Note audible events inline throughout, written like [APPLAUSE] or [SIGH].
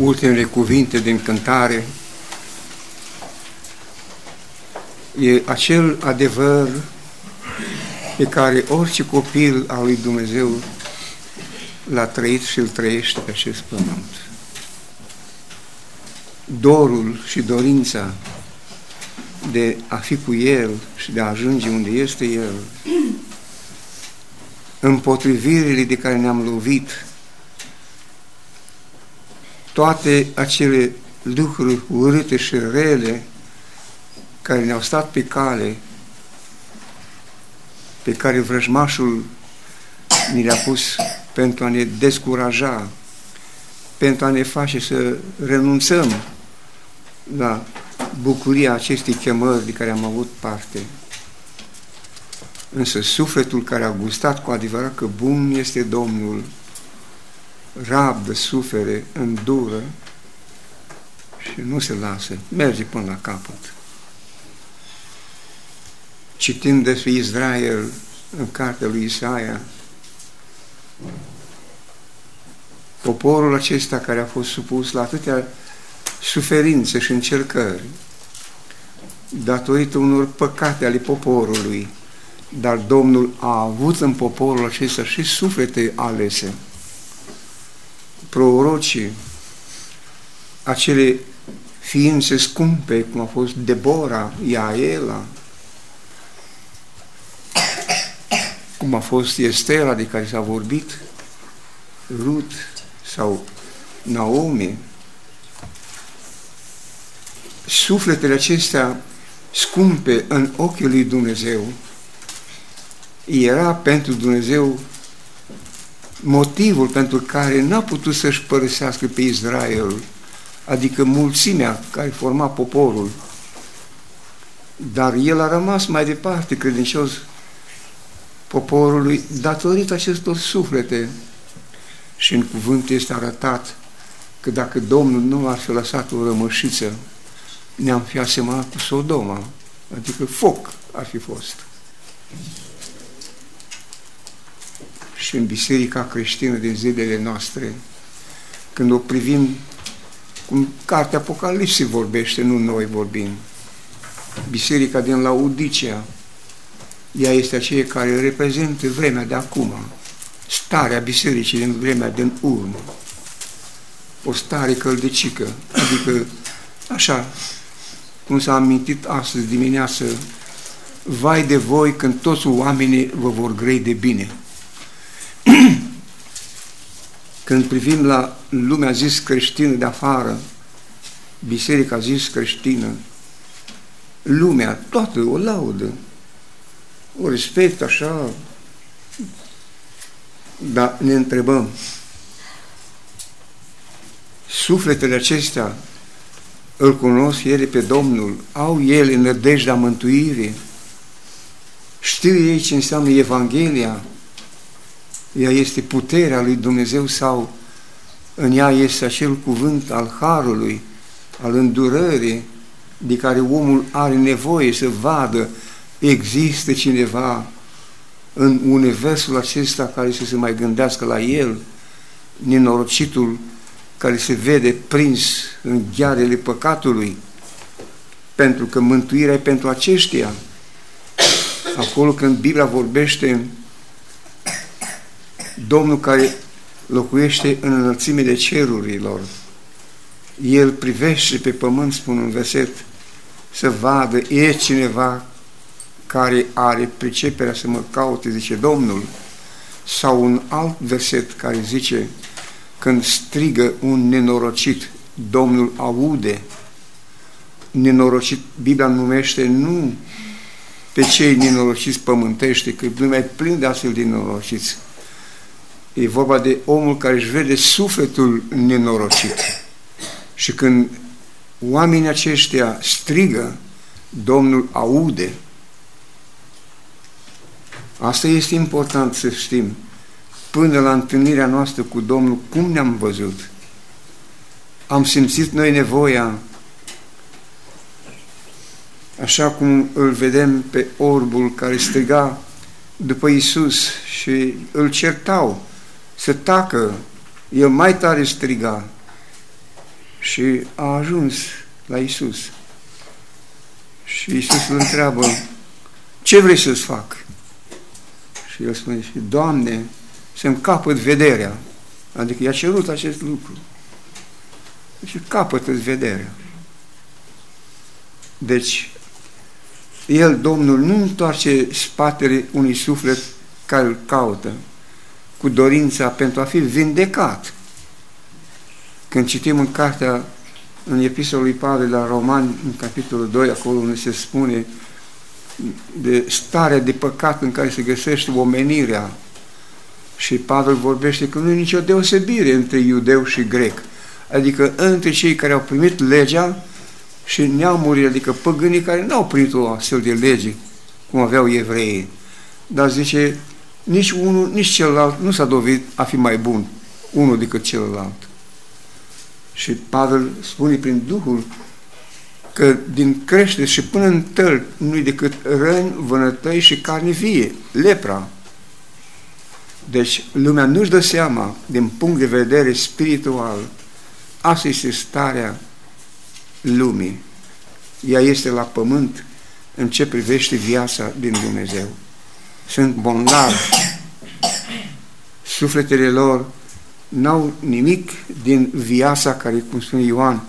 ultimele cuvinte din cântare e acel adevăr pe care orice copil al lui Dumnezeu l-a trăit și îl trăiește pe acest pământ. Dorul și dorința de a fi cu El și de a ajunge unde este El, împotrivirile de care ne-am lovit, toate acele lucruri urâte și rele care ne-au stat pe cale, pe care vrăjmașul ni le-a pus pentru a ne descuraja, pentru a ne face să renunțăm la bucuria acestei chemări de care am avut parte. Însă sufletul care a gustat cu adevărat că bun este Domnul, rabdă, sufere, îndură și nu se lasă, merge până la capăt. Citind despre Israel în cartea lui Isaia, poporul acesta care a fost supus la atâtea suferințe și încercări, datorită unor păcate ale poporului, dar Domnul a avut în poporul acesta și suflete alese. Prorocii, acele ființe scumpe, cum a fost Debora, Iaela, cum a fost Estela de care s-a vorbit, Ruth sau Naomi, sufletele acestea scumpe în ochii lui Dumnezeu, era pentru Dumnezeu motivul pentru care n-a putut să-și părăsească pe Israel, adică mulțimea care forma poporul. Dar el a rămas mai departe credincios poporului datorită acestor suflete. Și în cuvânt este arătat că dacă Domnul nu ar fi lăsat o rămășiță, ne-am fi asemănat cu Sodoma, adică foc ar fi fost. Și în biserica creștină din zilele noastre, când o privim cum cartea Apocalipsei vorbește, nu noi vorbim, biserica din Laodicea, ea este aceea care reprezintă vremea de acum, starea bisericii din vremea din urmă, o stare căldecică, adică așa, cum s-a amintit astăzi dimineață, vai de voi când toți oamenii vă vor grei de bine. [CLEARS THROAT] când privim la lumea zis creștină de afară, biserica zis creștină, lumea toată o laudă, o respect așa, dar ne întrebăm, sufletele acestea îl cunosc ele pe Domnul, au ele nădejdea mântuirii, știu ei ce înseamnă Evanghelia, ea este puterea lui Dumnezeu sau în ea este acel cuvânt al Harului, al îndurării, de care omul are nevoie să vadă există cineva în universul acesta care să se mai gândească la el, nenorocitul care se vede prins în ghearele păcatului, pentru că mântuirea e pentru aceștia. Acolo când Biblia vorbește Domnul care locuiește în înălțimile cerurilor, El privește pe pământ, spun un verset, să vadă, e cineva care are priceperea să mă caute, zice Domnul, sau un alt verset care zice, când strigă un nenorocit, Domnul aude. Nenorocit, Biblia numește nu pe cei nenorociți pământește, că lumea e plin de astfel de nenorociți. E vorba de omul care își vede sufletul nenorocit. Și când oamenii aceștia strigă, Domnul aude. Asta este important să știm până la întâlnirea noastră cu Domnul, cum ne-am văzut? Am simțit noi nevoia, așa cum îl vedem pe orbul care striga după Isus și îl certau să tacă, el mai tare striga. și a ajuns la Isus. Și Isus îl întreabă, ce vrei să-ți fac? Și el spune, Doamne, să-mi capăt vederea. Adică i-a cerut acest lucru. Și capătă vederea. Deci, el, Domnul, nu întoarce spatele unui suflet care îl caută cu dorința pentru a fi vindecat. Când citim în cartea, în epistolul lui Pavel la Romani, în capitolul 2, acolo unde se spune de starea de păcat în care se găsește omenirea, și Pavel vorbește că nu e nicio deosebire între iudeu și grec, adică între cei care au primit legea și neamurile, adică păgânii care n-au primit o astfel de lege, cum aveau evreii. Dar zice, nici unul, nici celălalt nu s-a dovedit a fi mai bun unul decât celălalt. Și Pavel spune prin Duhul că din crește și până în tăl nu-i decât răni, vânătăi și carne vie, lepra. Deci lumea nu-și dă seama, din punct de vedere spiritual, asta este starea lumii. Ea este la pământ în ce privește viața din Dumnezeu. Sunt bolnavi. Sufletele lor n-au nimic din viața care, cum spune Ioan,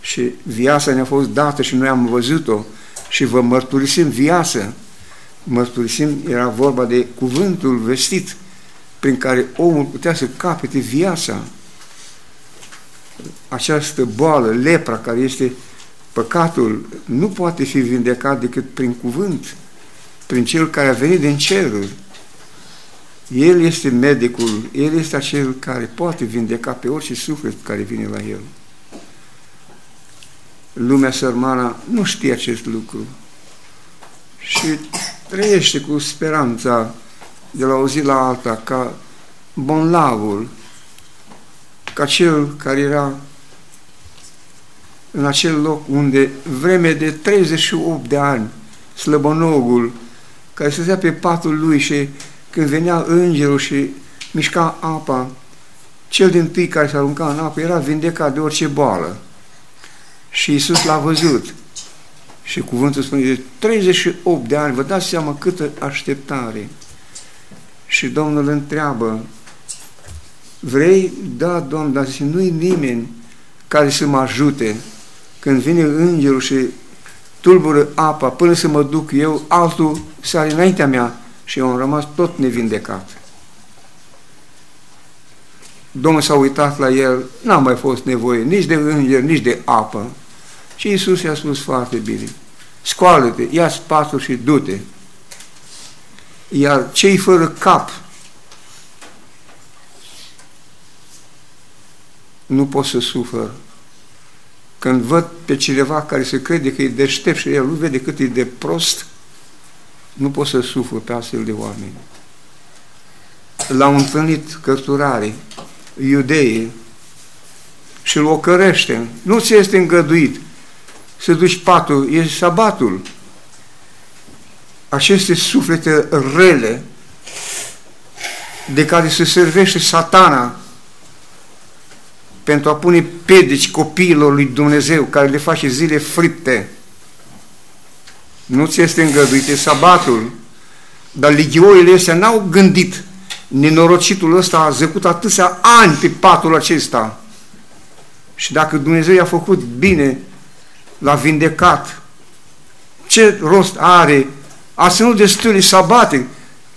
și viața ne-a fost dată și noi am văzut-o și vă mărturisim viață. Mărturisim, era vorba de cuvântul vestit prin care omul putea să capete viața. Această boală, lepra, care este păcatul, nu poate fi vindecat decât prin cuvânt, prin cel care a venit din ceruri. El este medicul, El este acel care poate vindeca pe orice suflet care vine la El. Lumea sărmana nu știe acest lucru și trăiește cu speranța de la o zi la alta ca bonlavul, ca cel care era în acel loc unde vreme de 38 de ani slăbănogul care stătea pe patul lui și când venea îngerul și mișca apa, cel din tâi care se arunca în apă era vindecat de orice boală. Și Isus l-a văzut. Și cuvântul spune, de 38 de ani, vă dați seama câtă așteptare. Și Domnul întreabă, vrei? Da, Domnul, dar nu-i nimeni care să mă ajute. Când vine îngerul și tulbură apa până să mă duc eu, altul sare înaintea mea și eu am rămas tot nevindecat. Domnul s-a uitat la el, n-a mai fost nevoie nici de înger, nici de apă. Și Iisus i-a spus foarte bine, scoală-te, ia spatul și du-te. Iar cei fără cap nu pot să suferă când văd pe cineva care se crede că e deștept și el nu vede cât e de prost, nu pot să sufăr pe astfel de oameni. L-au întâlnit cărturare, iudeie, și îl ocărește. Nu ți este îngăduit să duci patul, e sabatul. Aceste suflete rele de care se servește satana pentru a pune pedici copiilor lui Dumnezeu, care le face zile fripte. Nu ți este îngăduit, e sabatul. Dar ligioile astea n-au gândit. Nenorocitul ăsta a zăcut atâția ani pe patul acesta. Și dacă Dumnezeu i-a făcut bine, l-a vindecat, ce rost are? A ținut destule sabate,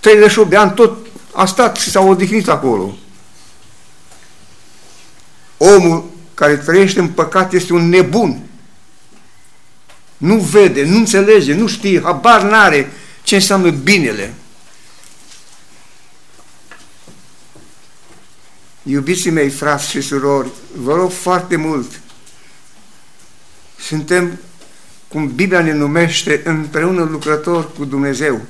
38 de ani, tot a stat și s-a odihnit acolo. Omul care trăiește în păcat este un nebun. Nu vede, nu înțelege, nu știe, habar n-are ce înseamnă binele. Iubiții mei, frați și surori, vă rog foarte mult, suntem, cum Biblia ne numește, împreună lucrători cu Dumnezeu,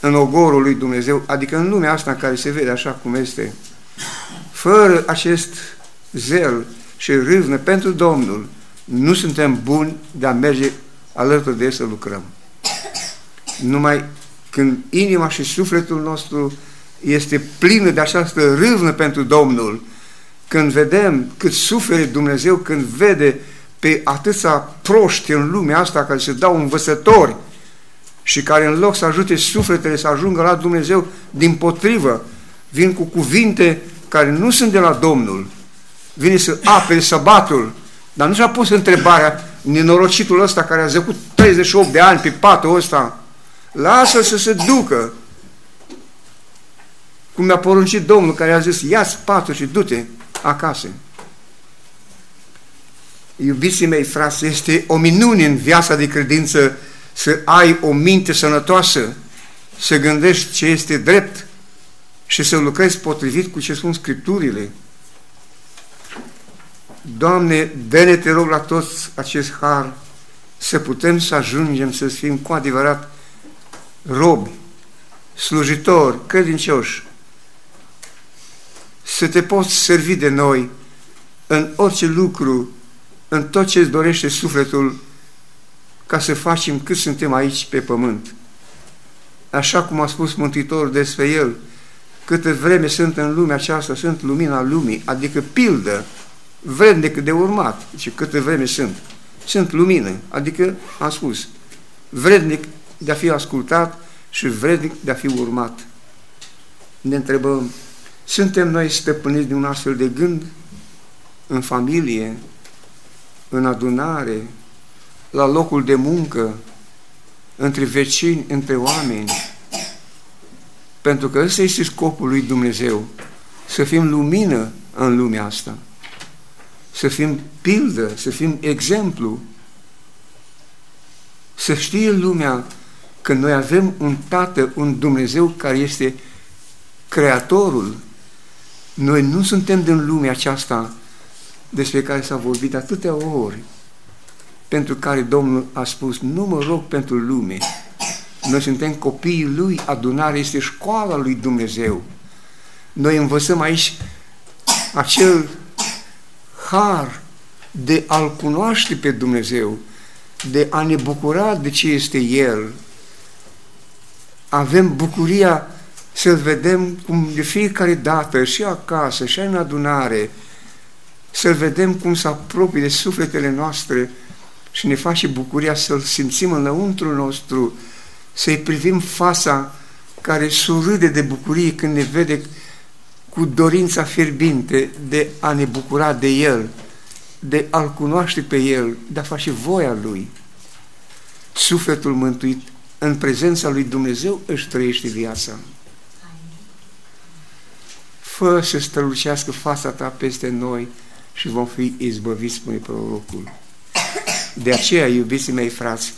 în ogorul lui Dumnezeu, adică în lumea asta în care se vede așa cum este. Fără acest zel și râvnă pentru Domnul, nu suntem buni de a merge alături de El să lucrăm. Numai când inima și sufletul nostru este plină de această râvnă pentru Domnul, când vedem cât sufere Dumnezeu când vede pe atâția proști în lumea asta care se dau învățători și care în loc să ajute sufletele să ajungă la Dumnezeu, din potrivă, vin cu cuvinte care nu sunt de la Domnul, vine să apere săbatul, dar nu și-a pus întrebarea, nenorocitul ăsta care a zăcut 38 de ani pe patul ăsta, lasă să se ducă, cum mi-a poruncit Domnul care a zis, ia-ți patul și du-te acasă. Iubiții mei, frate, este o minune în viața de credință să ai o minte sănătoasă, să gândești ce este drept și să lucrezi potrivit cu ce spun Scripturile. Doamne, dă-ne, te rog, la toți acest har să putem să ajungem să fim cu adevărat robi, slujitori, credincioși, să te poți servi de noi în orice lucru, în tot ce îți dorește sufletul, ca să facem cât suntem aici pe pământ. Așa cum a spus Mântuitorul despre El, câte vreme sunt în lumea aceasta, sunt lumina lumii, adică pildă, vrednic de urmat, și câte vreme sunt. Sunt lumină, adică, am spus, vrednic de a fi ascultat și vrednic de a fi urmat. Ne întrebăm, suntem noi stăpâniți de un astfel de gând în familie, în adunare, la locul de muncă, între vecini, între oameni. Pentru că ăsta este scopul lui Dumnezeu, să fim lumină în lumea asta, să fim pildă, să fim exemplu, să știe lumea că noi avem un Tată, un Dumnezeu care este Creatorul. Noi nu suntem din lumea aceasta despre care s-a vorbit atâtea ori, pentru care Domnul a spus, nu mă rog pentru lume, noi suntem copiii Lui, adunarea este școala Lui Dumnezeu. Noi învățăm aici acel har de a-L cunoaște pe Dumnezeu, de a ne bucura de ce este El. Avem bucuria să-L vedem cum de fiecare dată, și acasă, și în adunare, să-L vedem cum se apropie de sufletele noastre și ne face bucuria să-L simțim înăuntru nostru, să-i privim fața care surâde de bucurie când ne vede cu dorința fierbinte de a ne bucura de El, de a-L cunoaște pe El, de a face voia Lui. Sufletul mântuit în prezența lui Dumnezeu își trăiește viața. Fă să strălucească fața ta peste noi și vom fi izbăviți, spune prorocul. De aceea, iubiții mei frați,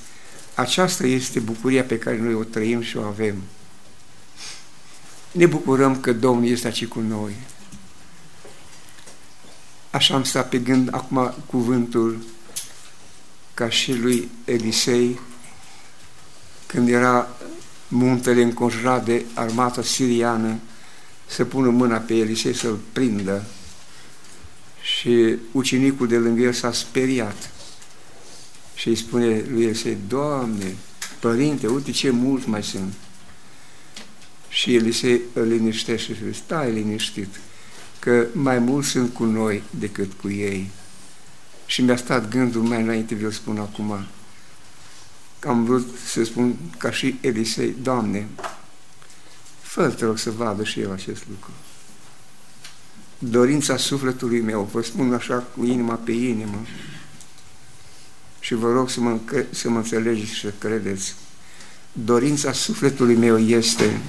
aceasta este bucuria pe care noi o trăim și o avem. Ne bucurăm că Domnul este aici cu noi. Așa am stat pe gând acum cuvântul ca și lui Elisei, când era muntele înconjurat de armata siriană, să pună mâna pe Elisei să-l prindă și ucenicul de lângă el s-a speriat și îi spune lui Elisei, Doamne, Părinte, uite ce mulți mai sunt. Și Elisei îl liniștește și zice, stai liniștit, că mai mulți sunt cu noi decât cu ei. Și mi-a stat gândul mai înainte, vi-l spun acum, că am vrut să spun ca și Elisei, Doamne, fă te rog să vadă și eu acest lucru. Dorința sufletului meu, vă spun așa cu inima pe inimă, și vă rog să mă, să mă înțelegeți și să credeți. Dorința sufletului meu este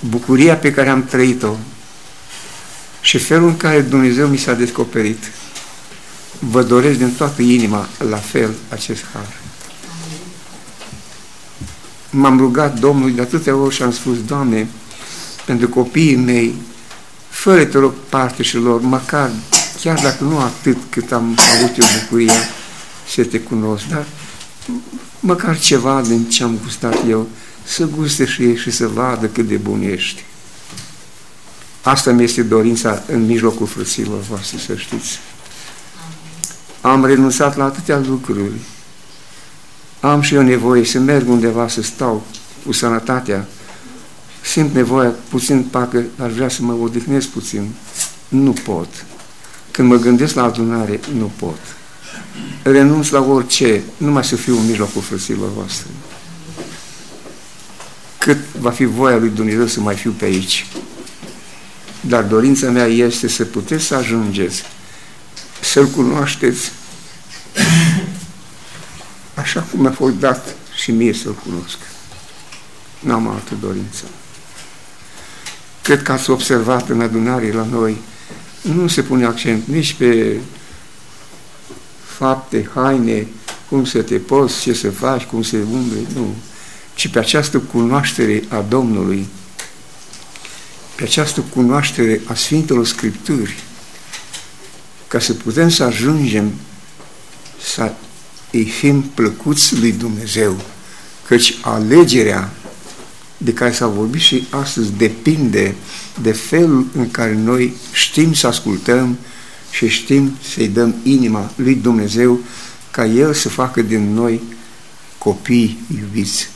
bucuria pe care am trăit-o și felul în care Dumnezeu mi s-a descoperit. Vă doresc din toată inima la fel acest har. M-am rugat Domnului de atâtea ori și am spus, Doamne, pentru copiii mei, fără te rog parte și lor, măcar chiar dacă nu atât cât am avut eu bucuria să te cunosc, dar măcar ceva din ce am gustat eu, să guste și ei și să vadă cât de bun ești. Asta mi este dorința în mijlocul frăților voastre, să știți. Am renunțat la atâtea lucruri. Am și eu nevoie să merg undeva să stau cu sănătatea, simt nevoia puțin, parcă aș vrea să mă odihnesc puțin. Nu pot. Când mă gândesc la adunare, nu pot. Renunț la orice, numai să fiu în mijlocul frăților voastre. Cât va fi voia lui Dumnezeu să mai fiu pe aici. Dar dorința mea este să puteți să ajungeți, să-L cunoașteți așa cum mi-a fost dat și mie să-L cunosc. N-am altă dorință. Cred că ați observat în adunare la noi, nu se pune accent nici pe fapte, haine, cum să te poți, ce să faci, cum să umble, nu, ci pe această cunoaștere a Domnului, pe această cunoaștere a Sfintelor Scripturi, ca să putem să ajungem să îi fim plăcuți lui Dumnezeu, căci alegerea de care s-a vorbit și astăzi depinde de felul în care noi știm să ascultăm și știm să-i dăm inima lui Dumnezeu ca El să facă din noi copii iubiți.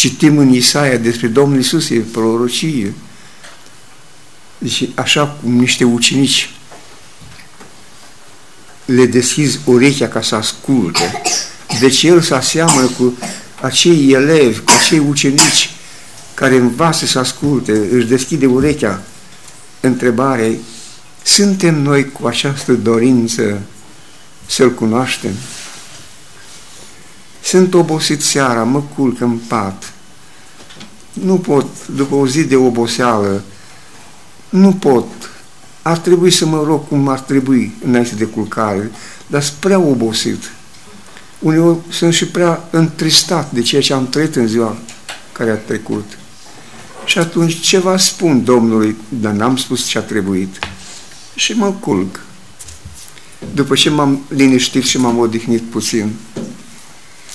Citim în Isaia despre Domnul Isus, e prorocie. Deci așa cum niște ucenici le deschizi urechea ca să asculte. Deci El se aseamănă cu acei elevi, cu acei ucenici care învață să asculte, își deschide urechea întrebare, suntem noi cu această dorință să-L cunoaștem? Sunt obosit seara, mă culc în pat. Nu pot, după o zi de oboseală, nu pot. Ar trebui să mă rog cum ar trebui înainte de culcare, dar sunt prea obosit. Uneori sunt și prea întristat de ceea ce am trăit în ziua care a trecut. Și atunci ceva spun Domnului, dar n-am spus ce a trebuit. Și mă culc. După ce m-am liniștit și m-am odihnit puțin,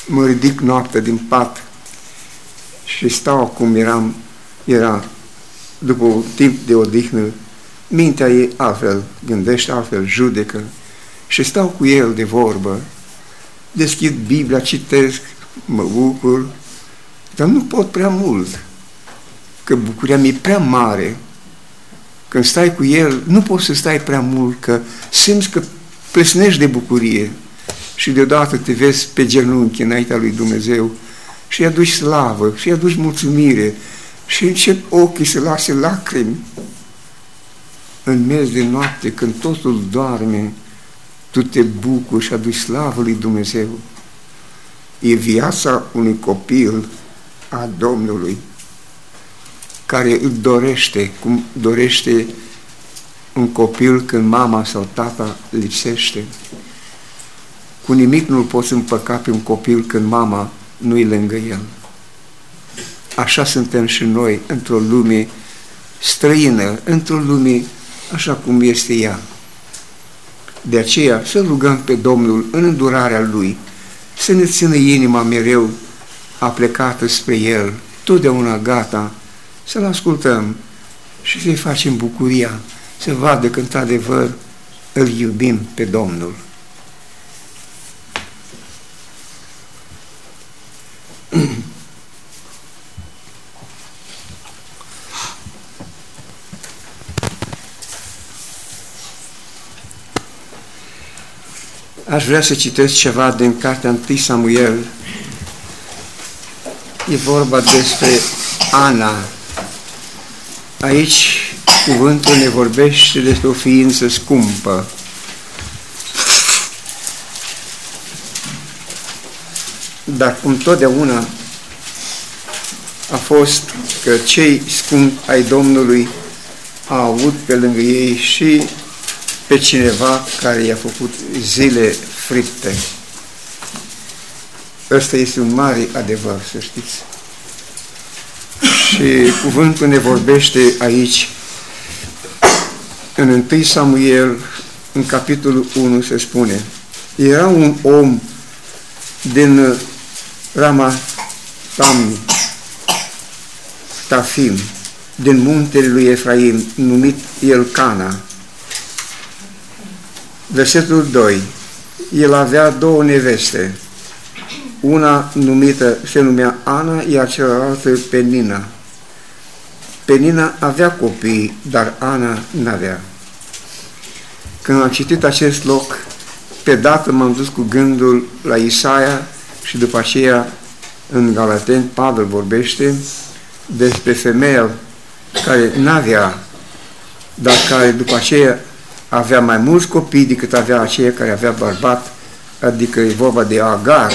mă ridic noaptea din pat și stau acum eram, era după un timp de odihnă, mintea e altfel, gândește altfel, judecă și stau cu el de vorbă, deschid Biblia, citesc, mă bucur, dar nu pot prea mult că bucuria mi-e prea mare. Când stai cu el, nu poți să stai prea mult, că simți că plesnești de bucurie și deodată te vezi pe genunchi înaintea lui Dumnezeu și îi aduci slavă și îi aduci mulțumire și încep ochii să lase lacrimi. În mers de noapte, când totul doarme, tu te bucuri și aduci slavă lui Dumnezeu. E viața unui copil a Domnului care îl dorește, cum dorește un copil când mama sau tata lipsește. Cu nimic nu-l poți împăca pe un copil când mama nu-i lângă el. Așa suntem și noi într-o lume străină, într-o lume așa cum este ea. De aceea să rugăm pe Domnul în îndurarea Lui, să ne țină inima mereu aplecată spre El, totdeauna gata să-L ascultăm și să-i facem bucuria, să vadă că într-adevăr îl iubim pe Domnul. Aș vrea să citesc ceva din cartea 1 Samuel. E vorba despre Ana, Aici cuvântul ne vorbește despre o ființă scumpă. Dar cum totdeauna a fost că cei scumpi ai Domnului au avut pe lângă ei și pe cineva care i-a făcut zile fripte. Ăsta este un mare adevăr, să știți. Și cuvântul ne vorbește aici, în 1 Samuel, în capitolul 1 se spune, era un om din Rama Tamni, Tafim, din muntele lui Efraim, numit Elcana. Versetul 2. El avea două neveste, una numită se numea Ana, iar cealaltă Penina. Penina avea copii, dar Ana n-avea. Când am citit acest loc, pe dată m-am dus cu gândul la Isaia și după aceea în Galaten Pavel vorbește despre femeia care n-avea, dar care după aceea avea mai mulți copii decât avea aceea care avea bărbat, adică e vorba de Agar.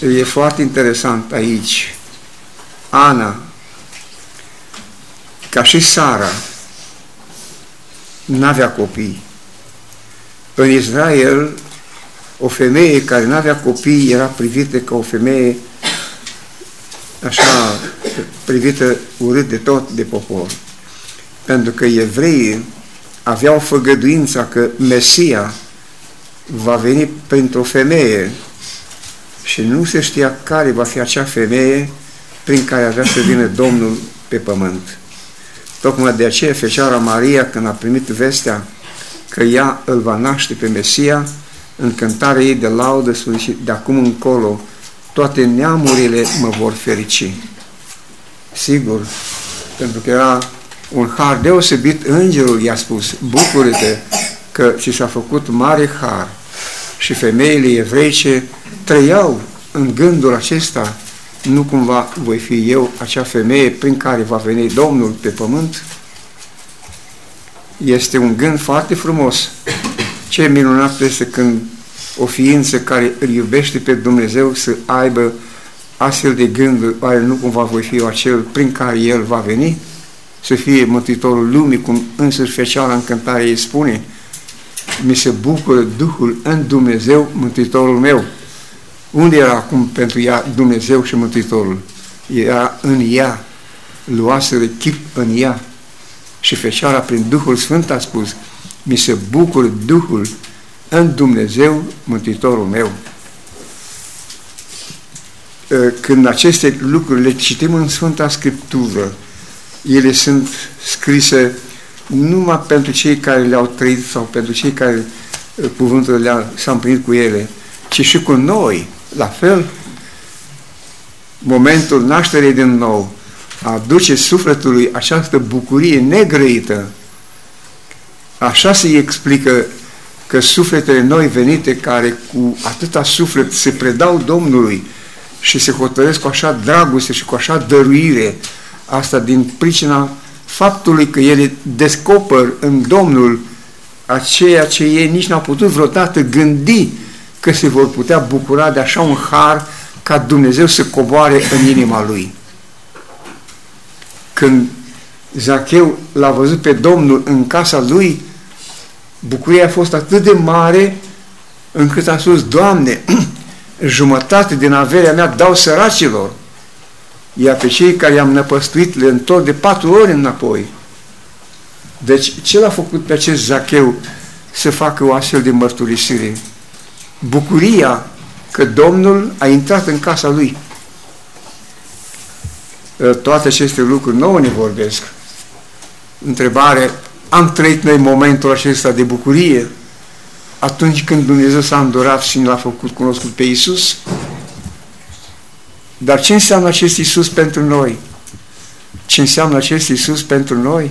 E foarte interesant aici. Ana, ca și Sara, n-avea copii. În Israel, o femeie care n-avea copii era privită ca o femeie așa privită urât de tot de popor. Pentru că evreii aveau făgăduința că Mesia va veni printr-o femeie și nu se știa care va fi acea femeie prin care avea să vină Domnul pe pământ. Tocmai de aceea Fecioara Maria, când a primit vestea că ea îl va naște pe Mesia, în cântarea ei de laudă spune și de acum încolo toate neamurile mă vor ferici. Sigur, pentru că era un har deosebit, îngerul i-a spus, bucură-te că ți s-a făcut mare har. Și femeile evreice trăiau în gândul acesta, nu cumva voi fi eu acea femeie prin care va veni Domnul pe pământ? Este un gând foarte frumos. Ce minunat este când o ființă care îl iubește pe Dumnezeu să aibă astfel de gânduri, oare nu cumva voi fi eu acel prin care El va veni? Să fie Mântuitorul lumii, cum însăși Fecioara în cântare îi spune, mi se bucură Duhul în Dumnezeu, Mântuitorul meu. Unde era acum pentru ea Dumnezeu și Mântuitorul? Era în ea, luase de chip în ea. Și Fecioara prin Duhul Sfânt a spus, mi se bucură Duhul în Dumnezeu, Mântuitorul meu. Ă, când aceste lucruri le citim în Sfânta Scriptură, ele sunt scrise numai pentru cei care le-au trăit sau pentru cei care ă, cuvântul le s-a împlinit cu ele, ci și cu noi, la fel. Momentul nașterii din nou aduce sufletului această bucurie negrăită. Așa se explică că sufletele noi venite care cu atâta suflet se predau Domnului și se hotărăsc cu așa dragoste și cu așa dăruire, asta din pricina faptului că ele descoper în Domnul aceea ce ei nici n-au putut vreodată gândi că se vor putea bucura de așa un har ca Dumnezeu să coboare în inima lui. Când Zacheu l-a văzut pe Domnul în casa lui, bucuria a fost atât de mare încât a spus, Doamne, [CLEARS THROAT] jumătate din averea mea dau săracilor, iar pe cei care i-am năpăstuit le întorc de patru ori înapoi. Deci, ce l-a făcut pe acest Zacheu să facă o astfel de mărturisire? Bucuria că Domnul a intrat în casa lui. Toate aceste lucruri nouă ne vorbesc. Întrebare, am trăit noi momentul acesta de bucurie atunci când Dumnezeu s-a îndurat și ne l-a făcut cunoscut pe Isus. Dar ce înseamnă acest Isus pentru noi? Ce înseamnă acest Isus pentru noi?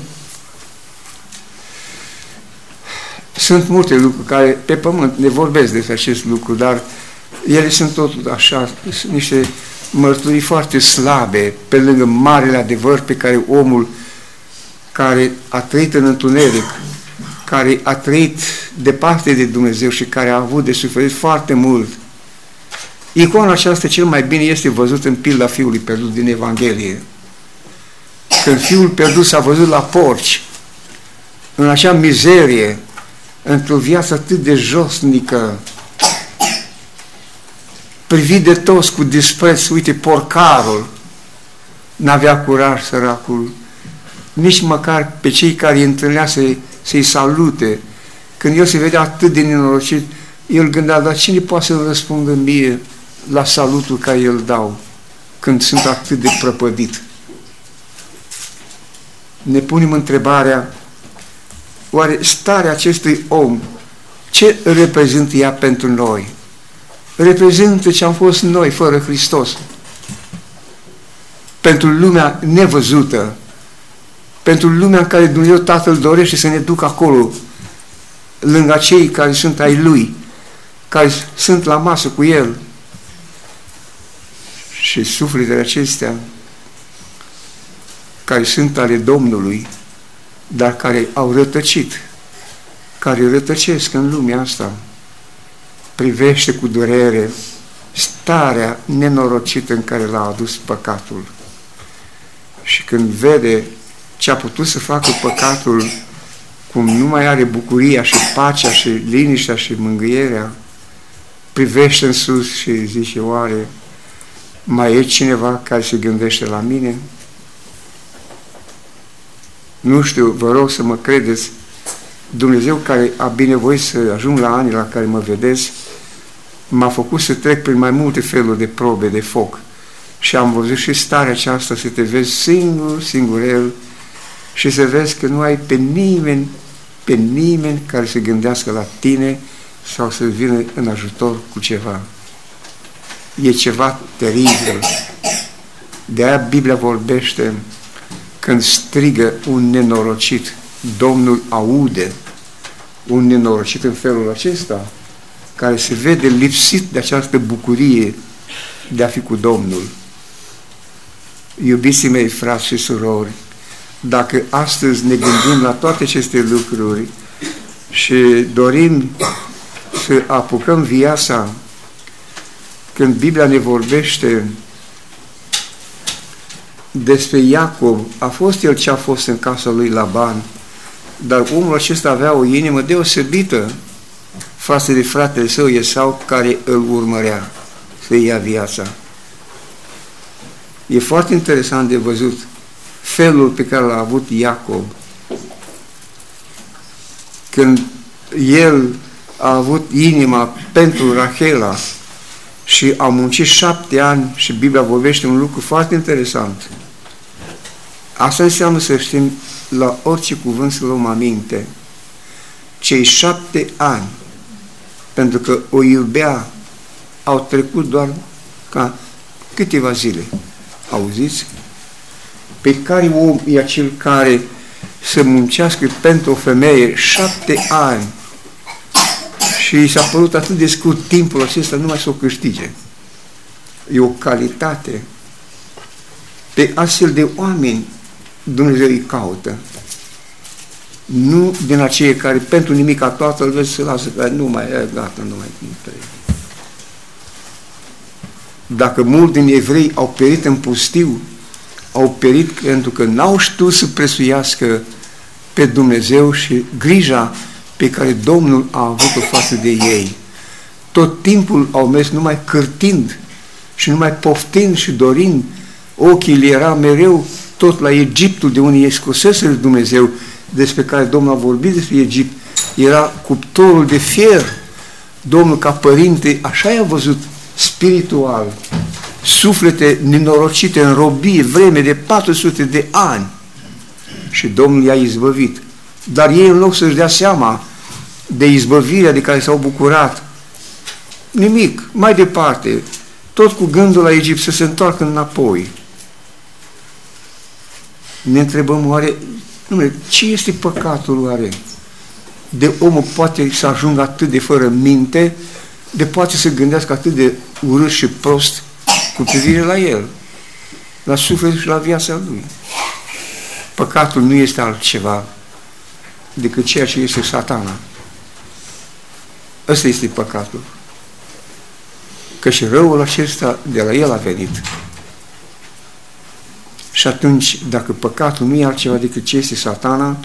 Sunt multe lucruri care pe pământ ne vorbesc despre acest lucru, dar ele sunt tot așa, sunt niște mărturii foarte slabe pe lângă marele adevăr pe care omul care a trăit în întuneric, care a trăit departe de Dumnezeu și care a avut de suferit foarte mult. Icona aceasta cel mai bine este văzut în pilda fiului pierdut din Evanghelie. Când fiul pierdut s-a văzut la porci, în acea mizerie, într-o viață atât de josnică, privit de toți cu dispreț, uite, porcarul, n-avea curaj săracul nici măcar pe cei care îi întâlnea să-i, să salute. Când el se vedea atât de nenorocit, el gândea, dar cine poate să răspundă mie la salutul care îl dau când sunt atât de prăpădit? Ne punem întrebarea, oare starea acestui om, ce reprezintă ea pentru noi? Reprezintă ce am fost noi fără Hristos. pentru lumea nevăzută, pentru lumea în care Dumnezeu Tatăl dorește să ne ducă acolo, lângă cei care sunt ai Lui, care sunt la masă cu El. Și sufletele acestea, care sunt ale Domnului, dar care au rătăcit, care rătăcesc în lumea asta, privește cu durere starea nenorocită în care l-a adus păcatul. Și când vede ce a putut să facă păcatul, cum nu mai are bucuria și pacea și liniștea și mângâierea, privește în sus și zice, oare mai e cineva care se gândește la mine? Nu știu, vă rog să mă credeți, Dumnezeu care a binevoit să ajung la anii la care mă vedeți, m-a făcut să trec prin mai multe feluri de probe de foc și am văzut și starea aceasta să te vezi singur, singurel și să vezi că nu ai pe nimeni, pe nimeni care să gândească la tine sau să vină în ajutor cu ceva. E ceva teribil. De aia Biblia vorbește când strigă un nenorocit, Domnul aude un nenorocit în felul acesta, care se vede lipsit de această bucurie de a fi cu Domnul. Iubiții mei, frați și surori, dacă astăzi ne gândim la toate aceste lucruri și dorim să apucăm viața când Biblia ne vorbește despre Iacob, a fost el ce a fost în casa lui Laban, dar omul acesta avea o inimă deosebită față de fratele său Esau care îl urmărea să ia viața. E foarte interesant de văzut felul pe care l-a avut Iacob când el a avut inima pentru Rachela și a muncit șapte ani și Biblia vorbește un lucru foarte interesant. Asta înseamnă să știm la orice cuvânt să luăm aminte. Cei șapte ani, pentru că o iubea, au trecut doar ca câteva zile. Auziți? Pe care om e acel care să muncească pentru o femeie șapte ani și i s-a părut atât de scurt timpul acesta numai să o câștige. E o calitate. Pe astfel de oameni Dumnezeu îi caută. Nu din aceia care pentru nimic a toată îl vezi să lasă că nu mai e, gata, nu mai trebuie. Dacă mulți din evrei au perit în pustiu, au perit pentru că n-au știut să presuiască pe Dumnezeu și grija pe care Domnul a avut-o față de ei. Tot timpul au mers numai cârtind și numai poftind și dorind. Ochii le era mereu tot la Egiptul de unde scosese Dumnezeu, despre care Domnul a vorbit despre Egipt, era cuptorul de fier. Domnul ca părinte, așa i-a văzut spiritual, suflete nenorocite în robie, vreme de 400 de ani. Și Domnul i-a izbăvit. Dar ei, în loc să-și dea seama de izbăvirea de care s-au bucurat, nimic, mai departe, tot cu gândul la Egipt să se întoarcă înapoi ne întrebăm oare, numele, ce este păcatul oare? De omul poate să ajungă atât de fără minte, de poate să gândească atât de urât și prost cu privire la el, la sufletul și la viața lui. Păcatul nu este altceva decât ceea ce este satana. Ăsta este păcatul. Că și răul acesta de la el a venit. Și atunci, dacă păcatul nu e altceva decât ce este satana,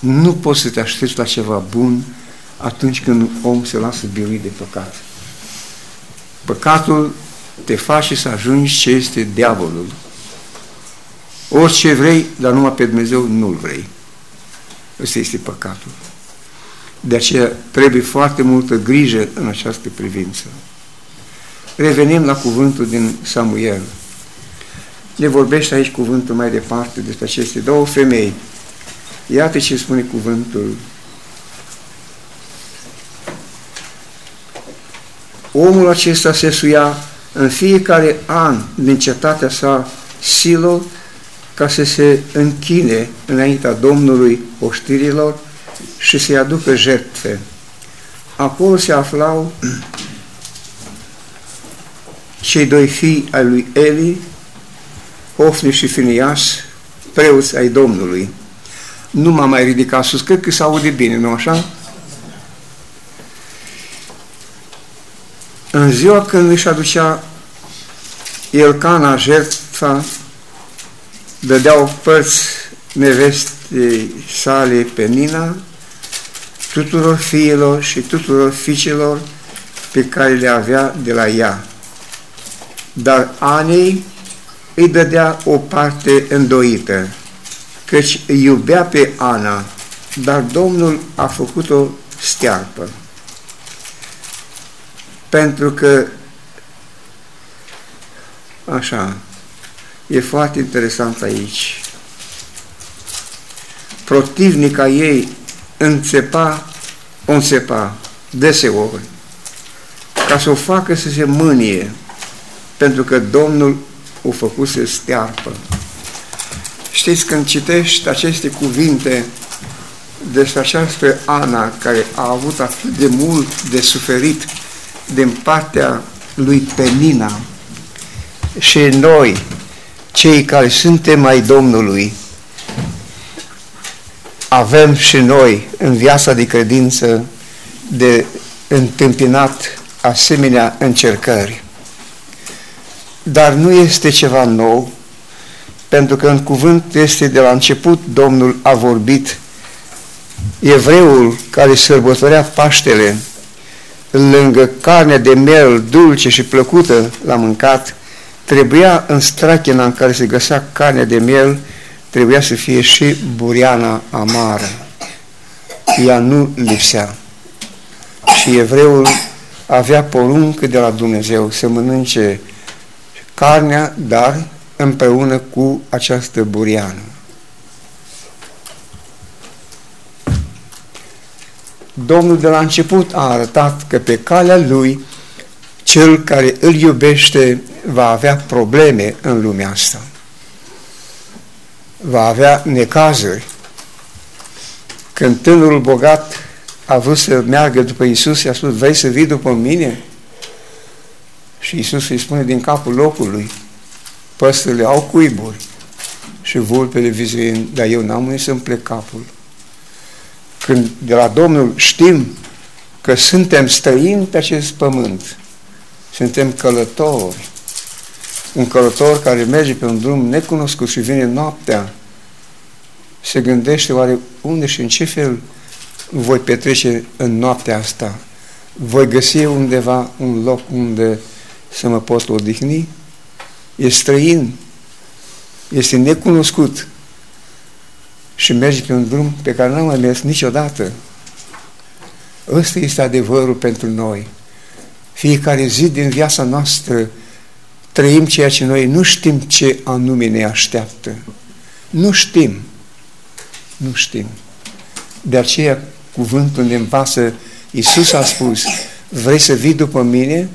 nu poți să te aștepți la ceva bun atunci când un om se lasă biruit de păcat. Păcatul te face să ajungi ce este diavolul. Orice vrei, dar numai pe Dumnezeu nu-L vrei. Ăsta este păcatul. De aceea trebuie foarte multă grijă în această privință. Revenim la cuvântul din Samuel ne vorbește aici cuvântul mai departe despre aceste două femei. Iată ce spune cuvântul. Omul acesta se suia în fiecare an din cetatea sa Silo ca să se închine înaintea Domnului oștirilor și să-i aducă jertfe. Acolo se aflau cei doi fii ai lui Eli, Ofni și Finias, preoți ai Domnului. Nu m-am mai ridicat sus, cred că se aude bine, nu așa? În ziua când își aducea Elcana jertfa, dădeau părți nevestei sale pe Nina, tuturor fiilor și tuturor fiicelor pe care le avea de la ea. Dar Anei îi dădea o parte îndoită, căci îi iubea pe Ana, dar Domnul a făcut-o stearpă. Pentru că, așa, e foarte interesant aici, protivnica ei înțepa, o înțepa deseori, ca să o facă să se mânie, pentru că Domnul o făcuse stearpă. Știți, când citești aceste cuvinte despre această Ana, care a avut atât de mult de suferit din partea lui Penina, și noi, cei care suntem mai Domnului, avem și noi în viața de credință de întâmpinat asemenea încercări. Dar nu este ceva nou, pentru că în cuvânt este de la început Domnul a vorbit evreul care sărbătorea Paștele, lângă carne de mel dulce și plăcută la mâncat, trebuia în strachina în care se găsea carne de miel, trebuia să fie și buriana amară. Ea nu lipsea. Și evreul avea poruncă de la Dumnezeu să mănânce carnea, dar împreună cu această buriană. Domnul de la început a arătat că pe calea lui cel care îl iubește va avea probleme în lumea asta. Va avea necazuri. Când tânărul bogat a vrut să meargă după Isus, i-a spus, vrei să vii după mine? Și Isus îi spune din capul locului, păsările au cuiburi și vulpele vizuind, dar eu n-am unde să-mi plec capul. Când de la Domnul știm că suntem străini pe acest pământ, suntem călători, un călător care merge pe un drum necunoscut și vine noaptea, se gândește oare unde și în ce fel voi petrece în noaptea asta? Voi găsi undeva un loc unde să mă pot odihni? E străin, este necunoscut și merge pe un drum pe care n-am mai mers niciodată. Ăsta este adevărul pentru noi. Fiecare zi din viața noastră trăim ceea ce noi nu știm ce anume ne așteaptă. Nu știm. Nu știm. De aceea cuvântul ne învață, Iisus a spus, vrei să vii după mine?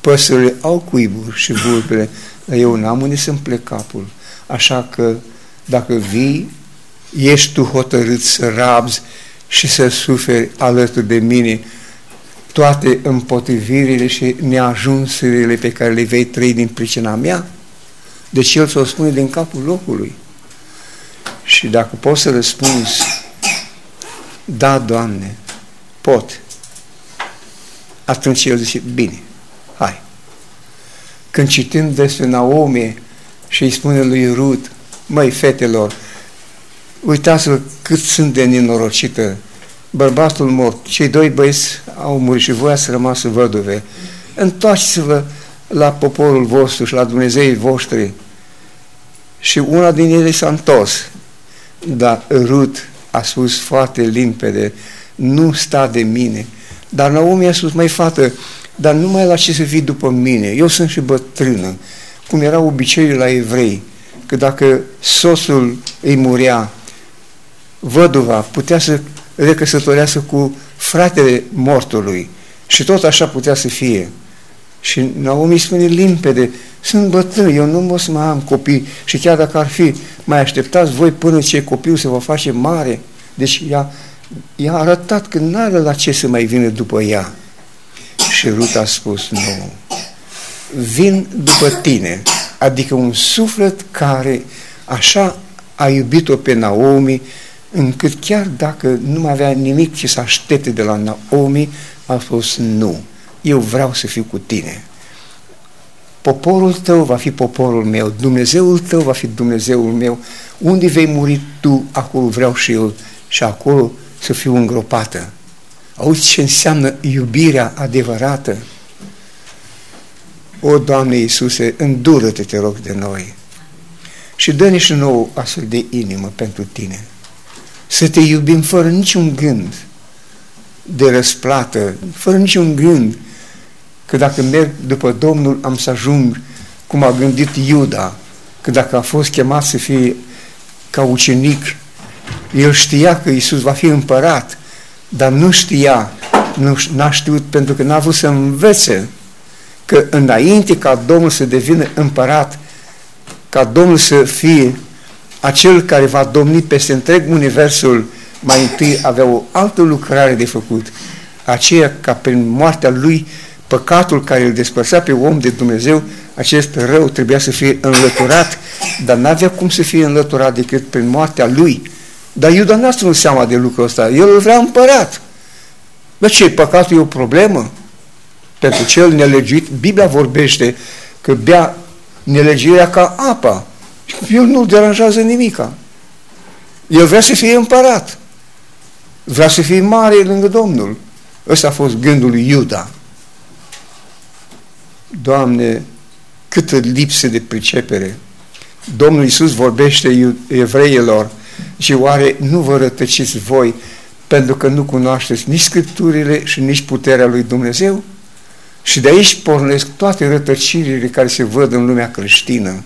Păsările au cuiburi și vulpele, dar eu n-am unde să-mi plec capul. Așa că dacă vii, ești tu hotărât să rabzi și să suferi alături de mine toate împotrivirile și neajunsurile pe care le vei trăi din pricina mea? Deci El să o spune din capul locului. Și dacă poți să răspunzi, da, Doamne, pot, atunci El zice, bine, hai. Când citim despre Naomi și îi spune lui Rut, măi, fetelor, uitați-vă cât sunt de nenorocită bărbatul mort, cei doi băieți au murit și voi ați rămas văduve. Întoarceți-vă la poporul vostru și la Dumnezeii voștri. Și una din ele s-a întors. Dar Rut a spus foarte limpede, nu sta de mine. Dar Naomi a spus, mai fată, dar nu mai la ce să fii după mine, eu sunt și bătrână, cum era obiceiul la evrei, că dacă soțul îi murea, văduva putea să recăsătorească cu fratele mortului și tot așa putea să fie. Și Naomi spune limpede, sunt bătrân, eu nu o să mai am copii și chiar dacă ar fi, mai așteptați voi până ce copilul se va face mare. Deci ea, ea a arătat că nu are la ce să mai vină după ea. Și Rut a spus, nu, vin după tine, adică un suflet care așa a iubit-o pe Naomi, încât chiar dacă nu mai avea nimic ce să aștepte de la Naomi, a spus nu, eu vreau să fiu cu tine. Poporul tău va fi poporul meu, Dumnezeul tău va fi Dumnezeul meu, unde vei muri tu, acolo vreau și eu și acolo să fiu îngropată. Auzi ce înseamnă iubirea adevărată? O, Doamne Iisuse, îndură-te, te rog, de noi și dă-ne și nou astfel de inimă pentru Tine. Să te iubim fără niciun gând de răsplată, fără niciun gând că dacă merg după Domnul am să ajung cum a gândit Iuda, că dacă a fost chemat să fie ca ucenic, el știa că Isus va fi împărat, dar nu știa, nu n-a știut pentru că n-a vrut să învețe că înainte ca Domnul să devină împărat, ca Domnul să fie acel care va domni peste întreg universul, mai întâi avea o altă lucrare de făcut, aceea ca prin moartea lui, păcatul care îl despărțea pe om de Dumnezeu, acest rău trebuia să fie înlăturat, dar n-avea cum să fie înlăturat decât prin moartea lui. Dar Iuda n-a ținut seama de lucrul ăsta, el îl vrea împărat. Bă, ce, păcatul e o problemă? Pentru cel nelegiuit, Biblia vorbește că bea nelegirea ca apa. Și el nu-l deranjează nimica. El vrea să fie împărat. Vrea să fie mare lângă Domnul. Ăsta a fost gândul lui Iuda. Doamne, câtă lipsă de pricepere. Domnul Iisus vorbește evreilor și oare nu vă rătăciți voi pentru că nu cunoașteți nici Scripturile și nici puterea lui Dumnezeu? Și de aici pornesc toate rătăcirile care se văd în lumea creștină.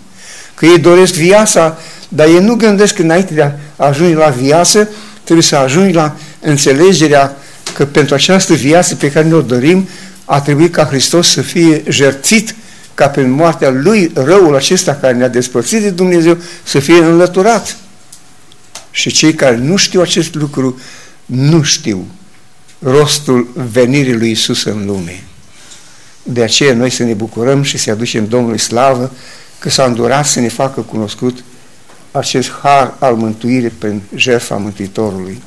Că ei doresc viața, dar ei nu gândesc că înainte de a ajunge la viață, trebuie să ajungi la înțelegerea că pentru această viață pe care ne-o dorim, a trebuit ca Hristos să fie jertfit ca prin moartea Lui răul acesta care ne-a despărțit de Dumnezeu să fie înlăturat. Și cei care nu știu acest lucru, nu știu rostul venirii lui Isus în lume. De aceea noi să ne bucurăm și să aducem Domnului slavă că s-a îndurat să ne facă cunoscut acest har al mântuirii prin jertfa Mântuitorului.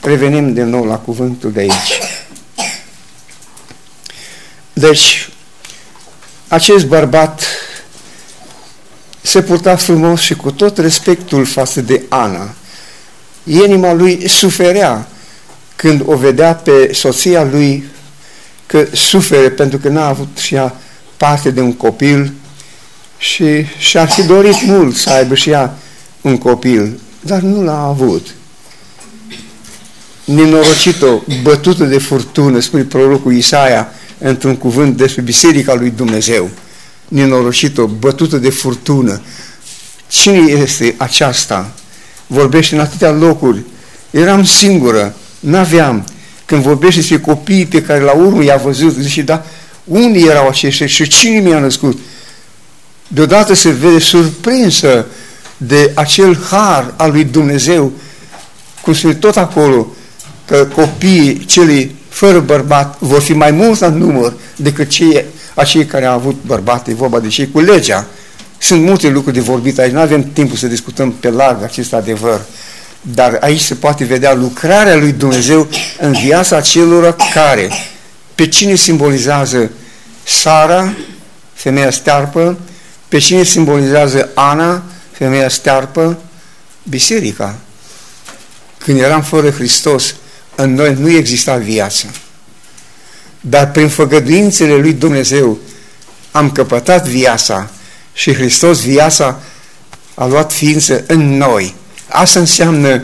Revenim de nou la cuvântul de aici. Deci, acest bărbat se purta frumos și cu tot respectul față de Ana. Inima lui suferea când o vedea pe soția lui că sufere pentru că n-a avut și ea parte de un copil și și-ar fi dorit mult să aibă și ea un copil, dar nu l-a avut. Nenorocit-o, bătută de furtună, spune prorocul Isaia într-un cuvânt despre Biserica lui Dumnezeu. Nenorocit-o, bătută de furtună. Cine este aceasta? Vorbește în atâtea locuri. Eram singură, n-aveam, când vorbește despre copiii pe care la urmă i-a văzut, zice, da, unde erau aceștia și cine mi-a născut? Deodată se vede surprinsă de acel har al lui Dumnezeu, cum spune tot acolo, că copiii celui fără bărbat vor fi mai mulți în număr decât cei, acei care au avut bărbat, e vorba de cei cu legea. Sunt multe lucruri de vorbit aici, nu avem timpul să discutăm pe larg acest adevăr. Dar aici se poate vedea lucrarea lui Dumnezeu în viața celor care, pe cine simbolizează Sara, femeia stearpă, pe cine simbolizează Ana, femeia stearpă, biserica. Când eram fără Hristos, în noi nu exista viață. Dar prin făgăduințele lui Dumnezeu am căpătat viața și Hristos viața a luat ființă în noi Asta înseamnă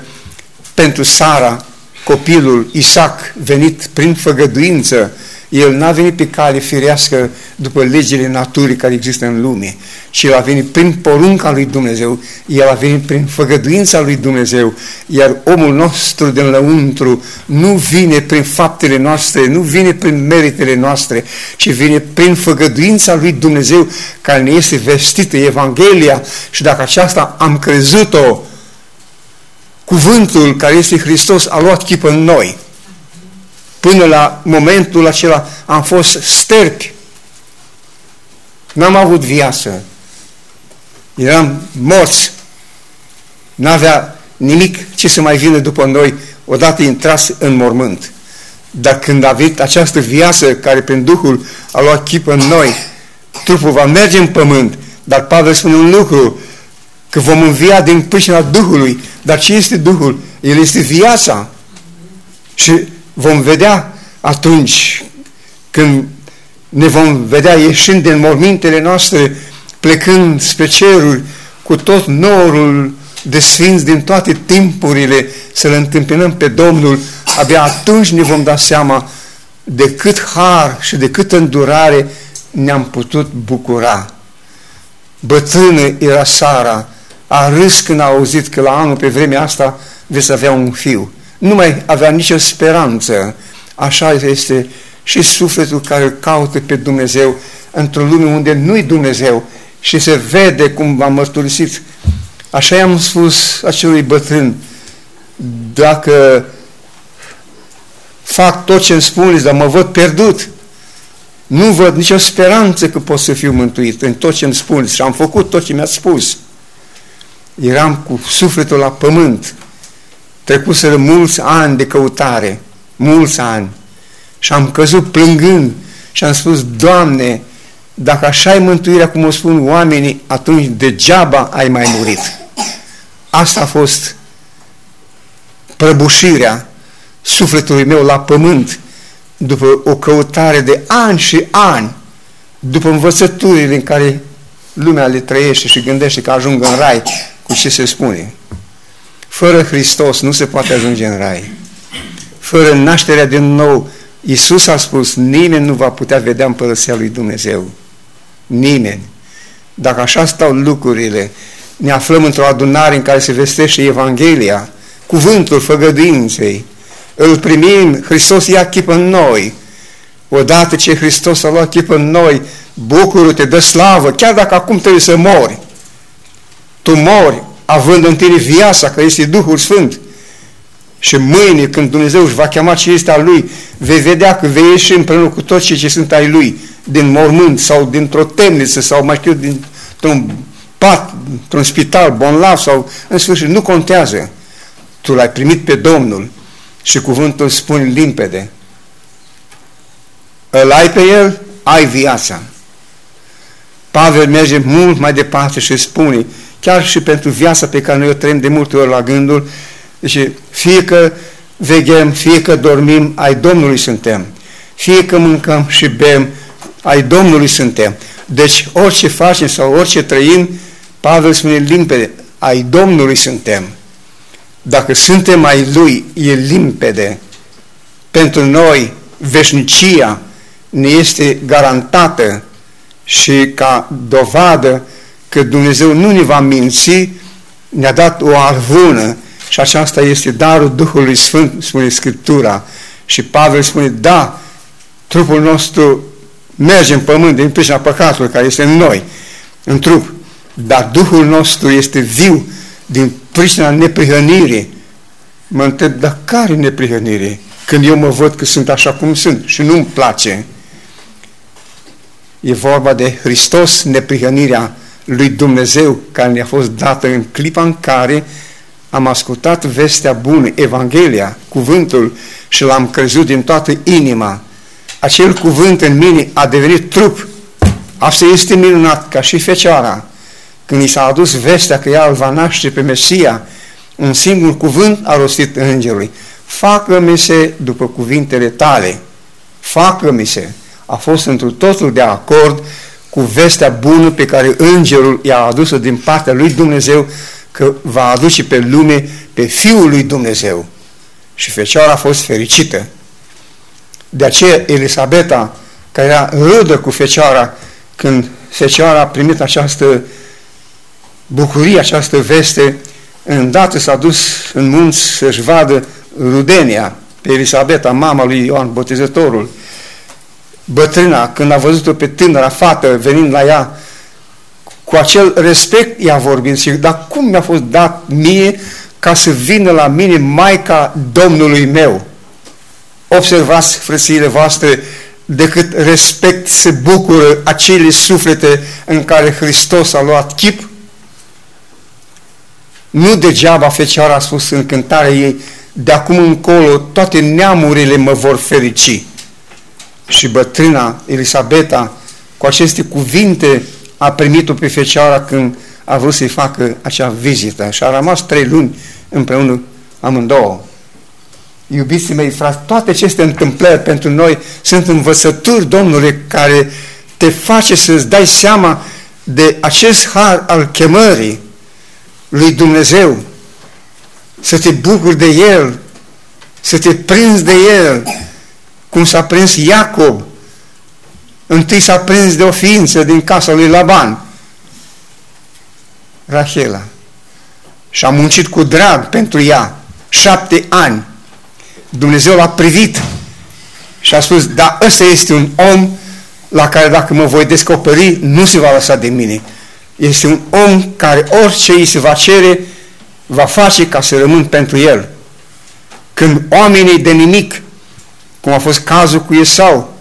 pentru Sara copilul Isaac venit prin făgăduință, El n-a venit pe cale firească după legile naturii care există în lume, ci El a venit prin porunca lui Dumnezeu, El a venit prin făgăduința lui Dumnezeu, iar omul nostru din lăuntru nu vine prin faptele noastre, nu vine prin meritele noastre, ci vine prin făgăduința lui Dumnezeu care ne este vestită, Evanghelia, și dacă aceasta am crezut-o, cuvântul care este Hristos a luat chip în noi. Până la momentul acela am fost sterpi. N-am avut viață. Eram morți. N-avea nimic ce să mai vină după noi odată intrați în mormânt. Dar când a venit această viață care prin Duhul a luat chip în noi, trupul va merge în pământ, dar Pavel spune un lucru, că vom învia din pricina Duhului. Dar ce este Duhul? El este viața. Și vom vedea atunci când ne vom vedea ieșind din mormintele noastre, plecând spre ceruri, cu tot norul de sfinți din toate timpurile, să-L întâmpinăm pe Domnul, abia atunci ne vom da seama de cât har și de cât îndurare ne-am putut bucura. Bătrână era Sara, a râs când a auzit că la anul pe vremea asta veți avea un fiu. Nu mai avea nicio speranță. Așa este și sufletul care îl caută pe Dumnezeu într-o lume unde nu-i Dumnezeu și se vede cum v-am mărturisit. Așa i-am spus acelui bătrân, dacă fac tot ce îmi spuneți, dar mă văd pierdut, nu văd nicio speranță că pot să fiu mântuit în tot ce îmi spuneți și am făcut tot ce mi-ați spus eram cu sufletul la pământ. Trecuseră mulți ani de căutare, mulți ani. Și am căzut plângând și am spus, Doamne, dacă așa e mântuirea, cum o spun oamenii, atunci degeaba ai mai murit. Asta a fost prăbușirea sufletului meu la pământ după o căutare de ani și ani, după învățăturile în care lumea le trăiește și gândește că ajung în rai, cu ce se spune. Fără Hristos nu se poate ajunge în rai. Fără nașterea din nou, Iisus a spus, nimeni nu va putea vedea împărăția lui Dumnezeu. Nimeni. Dacă așa stau lucrurile, ne aflăm într-o adunare în care se vestește Evanghelia, cuvântul făgăduinței, îl primim, Hristos ia chip în noi. Odată ce Hristos a luat chip în noi, bucură-te, dă slavă, chiar dacă acum trebuie să mori tu mori având în tine viața, că este Duhul Sfânt. Și mâine, când Dumnezeu își va chema ce este al Lui, vei vedea că vei ieși împreună cu toți cei ce sunt ai Lui, din mormânt sau dintr-o temniță sau mai știu, dintr-un pat, într-un spital bonlav sau în sfârșit, nu contează. Tu l-ai primit pe Domnul și cuvântul spune limpede. Îl ai pe El, ai viața. Pavel merge mult mai departe și spune, chiar și pentru viața pe care noi o trăim de multe ori la gândul, deci fie că veghem, fie că dormim, ai Domnului suntem. Fie că mâncăm și bem, ai Domnului suntem. Deci orice facem sau orice trăim, Pavel spune limpede, ai Domnului suntem. Dacă suntem ai Lui, e limpede. Pentru noi, veșnicia ne este garantată și ca dovadă că Dumnezeu nu ne va minți, ne-a dat o arvună și aceasta este darul Duhului Sfânt, spune Scriptura. Și Pavel spune, da, trupul nostru merge în pământ din pricina păcatului care este în noi, în trup, dar Duhul nostru este viu din pricina neprihănirii. Mă întreb, dar care neprihănire? Când eu mă văd că sunt așa cum sunt și nu-mi place. E vorba de Hristos, neprihănirea lui Dumnezeu care ne-a fost dată în clipa în care am ascultat vestea bună, Evanghelia, cuvântul și l-am crezut din toată inima. Acel cuvânt în mine a devenit trup. Asta este minunat, ca și Fecioara. Când i s-a adus vestea că ea îl va naște pe Mesia, un singur cuvânt a rostit îngerului. Facă-mi se după cuvintele tale. Facă-mi se. A fost într totul de acord cu vestea bună pe care îngerul i-a adus-o din partea lui Dumnezeu că va aduce pe lume pe Fiul lui Dumnezeu. Și Fecioara a fost fericită. De aceea Elisabeta, care era râdă cu fecioara, când fecioara a primit această bucurie, această veste, îndată s-a dus în munți să-și vadă Rudenia, pe Elisabeta, mama lui Ioan Botezătorul. Bătrâna, când a văzut-o pe tânăra fată venind la ea, cu acel respect i-a vorbit și dar cum mi-a fost dat mie ca să vină la mine Maica Domnului meu? Observați, frățiile voastre, decât respect se bucură acele suflete în care Hristos a luat chip? Nu degeaba Fecioara a spus în cântarea ei, de acum încolo toate neamurile mă vor ferici. Și bătrâna Elisabeta, cu aceste cuvinte, a primit-o pe Fecioara când a vrut să-i facă acea vizită și a rămas trei luni împreună amândouă. Iubiții mei, frați, toate aceste întâmplări pentru noi sunt învățături, Domnule, care te face să-ți dai seama de acest har al chemării lui Dumnezeu, să te bucuri de El, să te prinzi de El, cum s-a prins Iacob. Întâi s-a prins de o ființă din casa lui Laban, Rahela, și a muncit cu drag pentru ea șapte ani. Dumnezeu l-a privit și a spus, da, ăsta este un om la care dacă mă voi descoperi, nu se va lăsa de mine. Este un om care orice îi se va cere, va face ca să rămân pentru el. Când oamenii de nimic, cum a fost cazul cu Esau,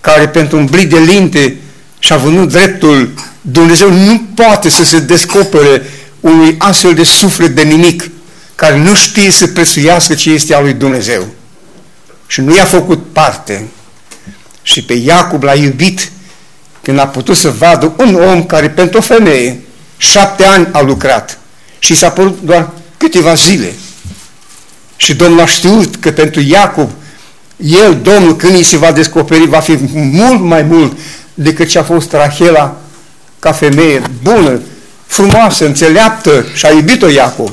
care pentru un blic de linte și-a vândut dreptul, Dumnezeu nu poate să se descopere unui astfel de suflet de nimic, care nu știe să prețuiască ce este al lui Dumnezeu. Și nu i-a făcut parte. Și pe Iacob l-a iubit când a putut să vadă un om care pentru o femeie șapte ani a lucrat și s-a părut doar câteva zile. Și Domnul a știut că pentru Iacob, el, Domnul, când îi se va descoperi, va fi mult mai mult decât ce a fost Rahela ca femeie bună, frumoasă, înțeleaptă și a iubit-o Iacob.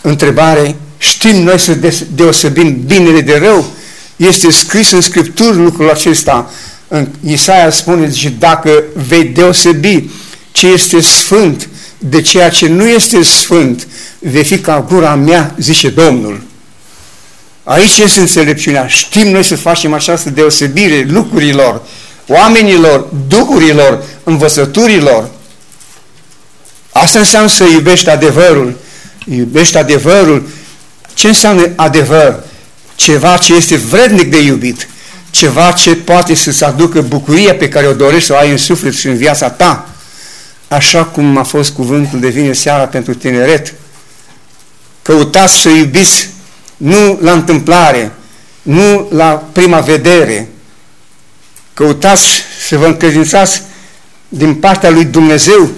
Întrebare, știm noi să deosebim binele de rău? Este scris în Scripturi lucrul acesta. În Isaia spune, și dacă vei deosebi ce este sfânt de ceea ce nu este sfânt, vei fi ca gura mea, zice Domnul. Aici este înțelepciunea. Știm noi să facem această deosebire lucrurilor, oamenilor, duhurilor, învățăturilor. Asta înseamnă să iubești adevărul. Iubești adevărul. Ce înseamnă adevăr? Ceva ce este vrednic de iubit. Ceva ce poate să-ți aducă bucuria pe care o dorești să o ai în suflet și în viața ta așa cum a fost cuvântul de vine seara pentru tineret. Căutați să iubiți nu la întâmplare, nu la prima vedere. Căutați să vă încredințați din partea lui Dumnezeu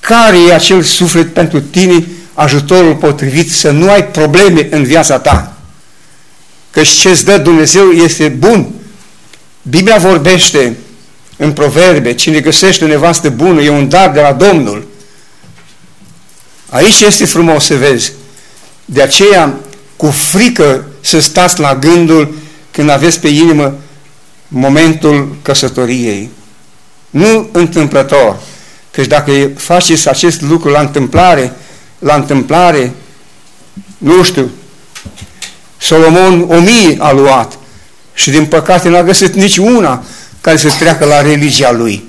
care e acel suflet pentru tine, ajutorul potrivit, să nu ai probleme în viața ta. Căci ce îți dă Dumnezeu este bun. Biblia vorbește în proverbe, cine găsește o nevastă bună e un dar de la Domnul. Aici este frumos să vezi. De aceea, cu frică să stați la gândul când aveți pe inimă momentul căsătoriei. Nu întâmplător. Căci dacă faceți acest lucru la întâmplare, la întâmplare, nu știu, Solomon o mie a luat și din păcate n-a găsit nici una care să treacă la religia lui.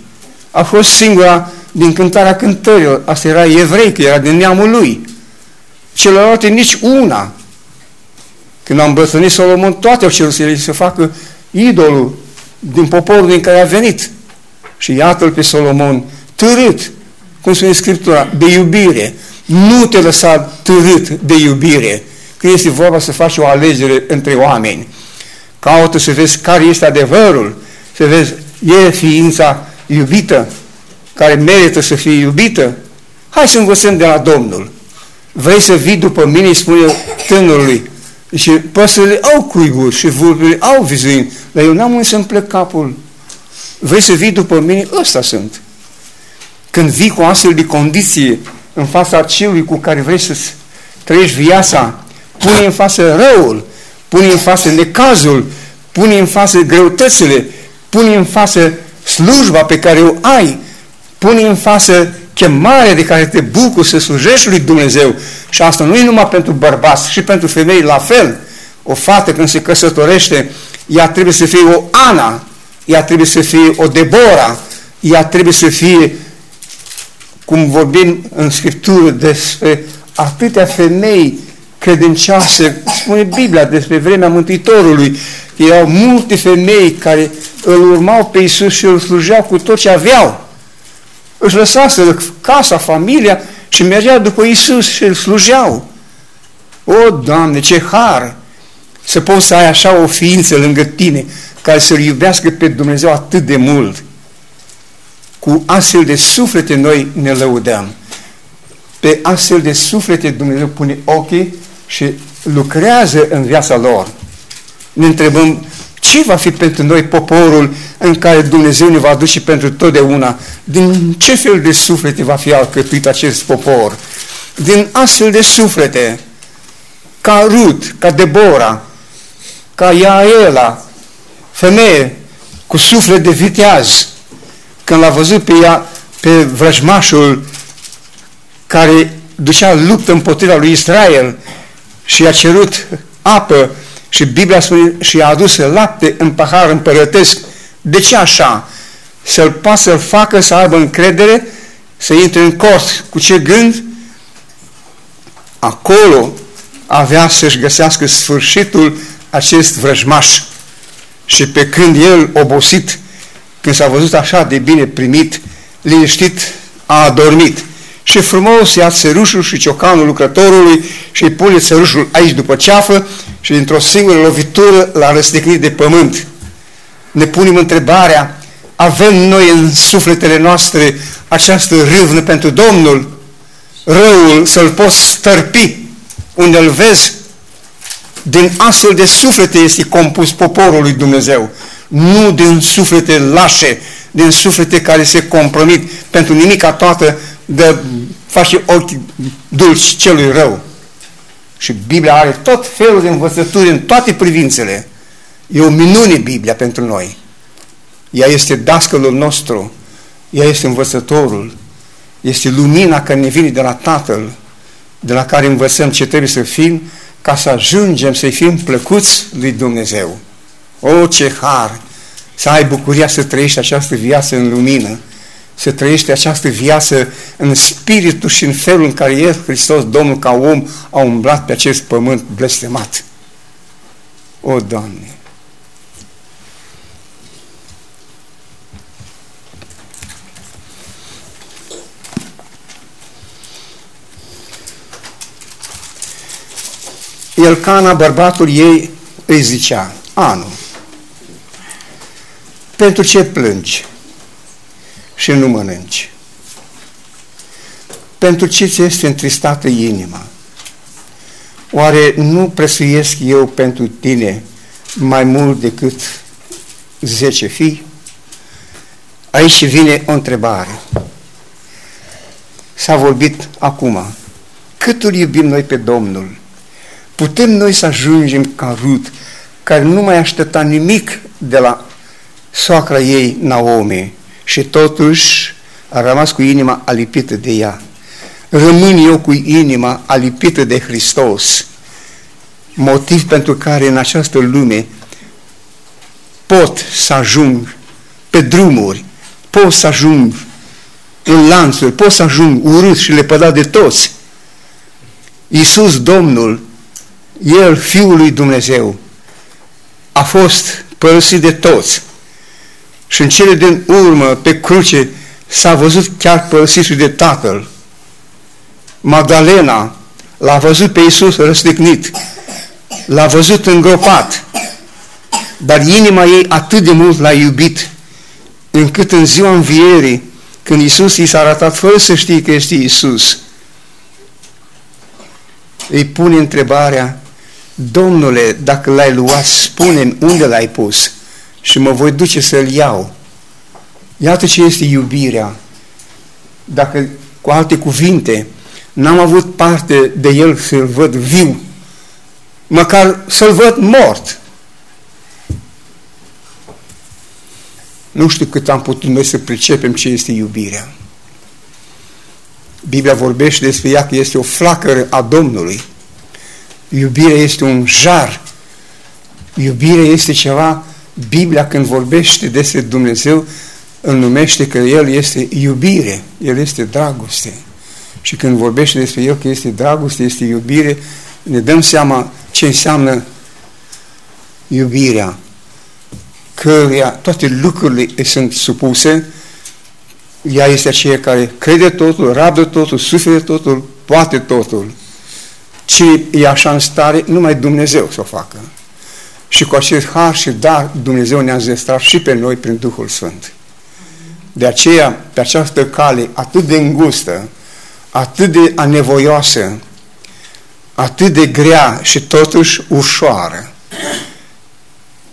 A fost singura din cântarea cântărilor. Asta era evrei, că era din neamul lui. Celelalte nici una. Când a îmbătrânit Solomon, toate au cerut să se facă idolul din poporul din care a venit. Și iată-l pe Solomon, târât, cum spune Scriptura, de iubire. Nu te lăsa târât de iubire, că este vorba să faci o alegere între oameni. Caută să vezi care este adevărul, să vezi, e ființa iubită, care merită să fie iubită? Hai să învățăm de la Domnul. Vrei să vii după mine, spune tânărului. Și păsările au cuiburi și vulpile au vizuini, dar eu n-am unde să-mi plec capul. Vrei să vii după mine? Ăsta sunt. Când vii cu astfel de condiție în fața celui cu care vrei să trăiești viața, pune în față răul, pune în față necazul, pune în față greutățile, pune în față slujba pe care o ai, pune în față chemarea de care te bucuri să slujești lui Dumnezeu. Și asta nu e numai pentru bărbați, și pentru femei la fel. O fată când se căsătorește, ea trebuie să fie o Ana, ea trebuie să fie o Debora, ea trebuie să fie, cum vorbim în Scriptură despre atâtea femei credincioase, spune Biblia despre vremea Mântuitorului, că erau multe femei care îl urmau pe Isus și îl slujeau cu tot ce aveau. Își lăsaseră casa, familia și mergeau după Isus și îl slujeau. O, Doamne, ce har! Să poți să ai așa o ființă lângă tine care să-L iubească pe Dumnezeu atât de mult. Cu astfel de suflete noi ne lăudăm. Pe astfel de suflete Dumnezeu pune ochii și lucrează în viața lor. Ne întrebăm ce va fi pentru noi poporul în care Dumnezeu ne va duce pentru totdeauna? Din ce fel de suflete va fi alcătuit acest popor? Din astfel de suflete, ca Rut, ca Debora, ca Iaela, femeie cu suflet de viteaz, când l-a văzut pe ea, pe vrăjmașul care ducea luptă împotriva lui Israel și a cerut apă și Biblia spune și a adus lapte în pahar împărătesc. De ce așa? Să-l poată să-l facă să aibă încredere, să intre în cort. Cu ce gând? Acolo avea să-și găsească sfârșitul acest vrăjmaș. Și pe când el, obosit, când s-a văzut așa de bine primit, liniștit, a adormit și frumos ia țărușul și ciocanul lucrătorului și îi pune țărușul aici după ceafă și dintr-o singură lovitură l-a răstignit de pământ. Ne punem întrebarea, avem noi în sufletele noastre această râvnă pentru Domnul, răul să-l poți stărpi. Unde îl vezi, din astfel de suflete este compus poporul lui Dumnezeu, nu din suflete lașe, din suflete care se compromit pentru nimica toată de face ochi dulci celui rău. Și Biblia are tot felul de învățături în toate privințele. E o minune Biblia pentru noi. Ea este dascălul nostru, ea este învățătorul, este lumina care ne vine de la Tatăl, de la care învățăm ce trebuie să fim, ca să ajungem să fim plăcuți lui Dumnezeu. O, ce har! Să ai bucuria să trăiești această viață în lumină, să trăiește această viață în spiritul și în felul în care El, Hristos, Domnul, ca om, a umblat pe acest pământ blestemat. O, Doamne! Elcana, bărbatul ei, îi zicea, Anu, pentru ce plângi? Și nu mănânci. Pentru ce ți este întristată inima? Oare nu presuiesc eu pentru tine mai mult decât zece fii? Aici vine o întrebare. S-a vorbit acum. Cât îl iubim noi pe Domnul? Putem noi să ajungem ca Rut, care nu mai aștepta nimic de la soacra ei, Naomi, și totuși a rămas cu inima alipită de ea. Rămân eu cu inima alipită de Hristos, motiv pentru care în această lume pot să ajung pe drumuri, pot să ajung în lanțuri, pot să ajung urât și lepădat de toți. Iisus Domnul, El, Fiul lui Dumnezeu, a fost părăsit de toți, și în cele din urmă, pe cruce, s-a văzut chiar părăsit și de Tatăl. Magdalena l-a văzut pe Iisus răstignit, l-a văzut îngropat, dar inima ei atât de mult l-a iubit, încât în ziua învierii, când Iisus i s-a arătat fără să știe că este Iisus, îi pune întrebarea, Domnule, dacă l-ai luat, spune unde l-ai pus și mă voi duce să-l iau. Iată ce este iubirea. Dacă, cu alte cuvinte, n-am avut parte de el să-l văd viu, măcar să-l văd mort. Nu știu cât am putut noi să pricepem ce este iubirea. Biblia vorbește despre ea că este o flacără a Domnului. Iubirea este un jar. Iubirea este ceva, Biblia când vorbește despre Dumnezeu, îl numește că El este iubire, El este dragoste. Și când vorbește despre El că este dragoste, este iubire, ne dăm seama ce înseamnă iubirea, căreia toate lucrurile îi sunt supuse, ea este aceea care crede totul, rabdă totul, suferă totul, poate totul. Ce e așa în stare, numai Dumnezeu să o facă. Și cu acest har și dar Dumnezeu ne-a zestrat și pe noi prin Duhul Sfânt. De aceea, pe această cale atât de îngustă, atât de anevoioasă, atât de grea și totuși ușoară.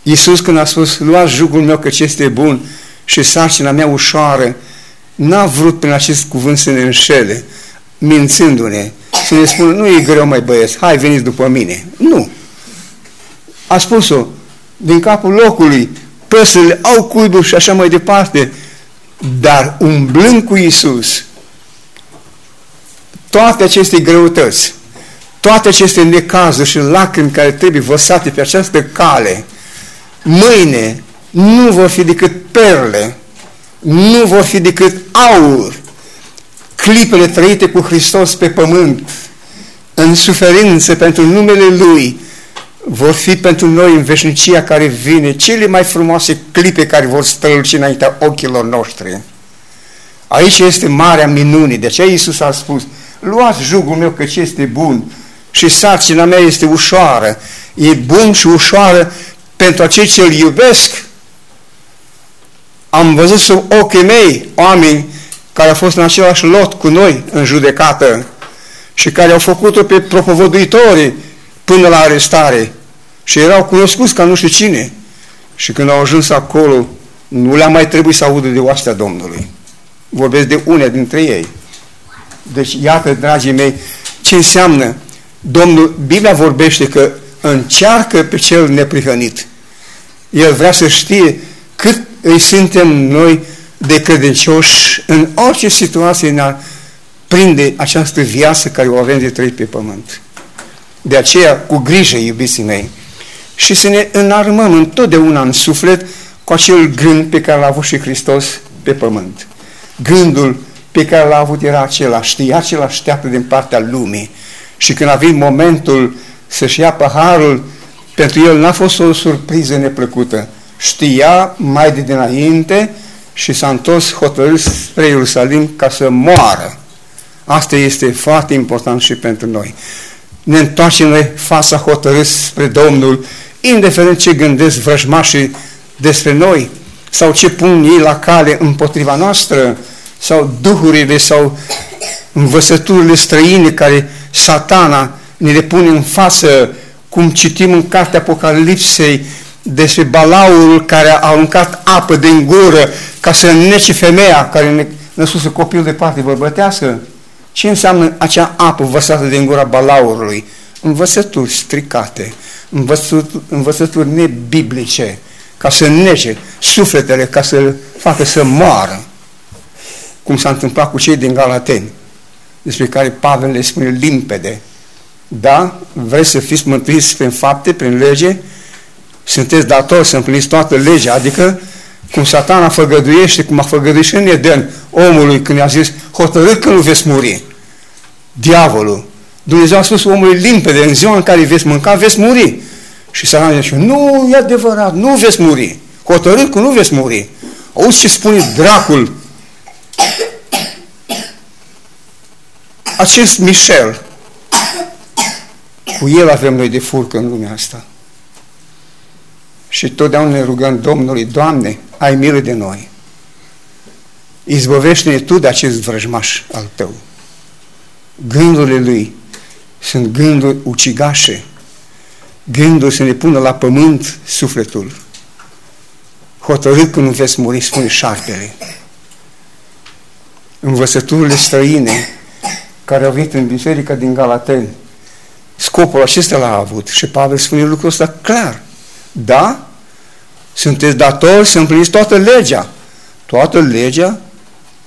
Iisus când a spus, luați jugul meu că ce este bun și sarcina mea ușoară, n-a vrut prin acest cuvânt să ne înșele, mințându-ne, să ne spună, nu e greu mai băieți, hai veniți după mine. Nu. A spus-o din capul locului, păsările au cuiburi și așa mai departe, dar umblând cu Iisus, toate aceste greutăți, toate aceste necazuri și lacrimi care trebuie văsate pe această cale, mâine nu vor fi decât perle, nu vor fi decât aur, clipele trăite cu Hristos pe pământ, în suferință pentru numele Lui, vor fi pentru noi în veșnicia care vine cele mai frumoase clipe care vor străluci înaintea ochilor noștri. Aici este marea minune. De aceea Iisus a spus, luați jugul meu că ce este bun și sarcina mea este ușoară. E bun și ușoară pentru acei ce îl iubesc. Am văzut sub ochii mei oameni care au fost în același lot cu noi în judecată și care au făcut-o pe propovăduitorii până la arestare și erau cunoscuți ca nu știu cine. Și când au ajuns acolo, nu le-a mai trebuit să audă de oastea Domnului. Vorbesc de une dintre ei. Deci, iată, dragii mei, ce înseamnă Domnul, Biblia vorbește că încearcă pe cel neprihănit. El vrea să știe cât îi suntem noi de credincioși în orice situație ne prinde această viață care o avem de trăit pe pământ. De aceea, cu grijă, iubiții mei, și să ne înarmăm întotdeauna în suflet cu acel gând pe care l-a avut și Hristos pe pământ. Gândul pe care l-a avut era acela, știa ce l-așteaptă din partea lumii. Și când a venit momentul să-și ia paharul, pentru el n-a fost o surpriză neplăcută. Știa mai de dinainte și s-a întors hotărât spre Ierusalim ca să moară. Asta este foarte important și pentru noi. Ne întoarcem noi fața hotărât spre Domnul indiferent ce gândesc vrăjmașii despre noi sau ce pun ei la cale împotriva noastră sau duhurile sau învățăturile străine care satana ne le pune în față, cum citim în cartea Apocalipsei despre balaurul care a aruncat apă din gură ca să înnece femeia care ne năsuse copil de parte bărbătească. Ce înseamnă acea apă vărsată din gura balaurului? Învățături stricate, învățături, învățături nebiblice, ca să nege sufletele, ca să facă să moară, cum s-a întâmplat cu cei din Galateni, despre care Pavel le spune limpede. Da, vreți să fiți mântuiți prin fapte, prin lege, sunteți datori să împliniți toată legea, adică cum satana făgăduiește, cum a făgăduit și în Eden omului când i-a zis, hotărât că nu veți muri. Diavolul Dumnezeu a spus omului limpede, în ziua în care veți mânca, veți muri. Și săranii zice, nu, e adevărat, nu veți muri. Hotărât că nu veți muri. Auzi ce spune dracul. Acest Michel, cu el avem noi de furcă în lumea asta. Și totdeauna ne rugăm Domnului, Doamne, ai milă de noi. Izbăvește-ne Tu de acest vrăjmaș al Tău. Gândurile Lui sunt gânduri ucigașe, gânduri să ne pună la pământ sufletul. Hotărât că nu veți muri, spune șarpele. Învățăturile străine care au venit în biserica din Galateni, scopul acesta l-a avut și Pavel spune lucrul ăsta clar. Da, Sunteți datori să împliniți toată legea. Toată legea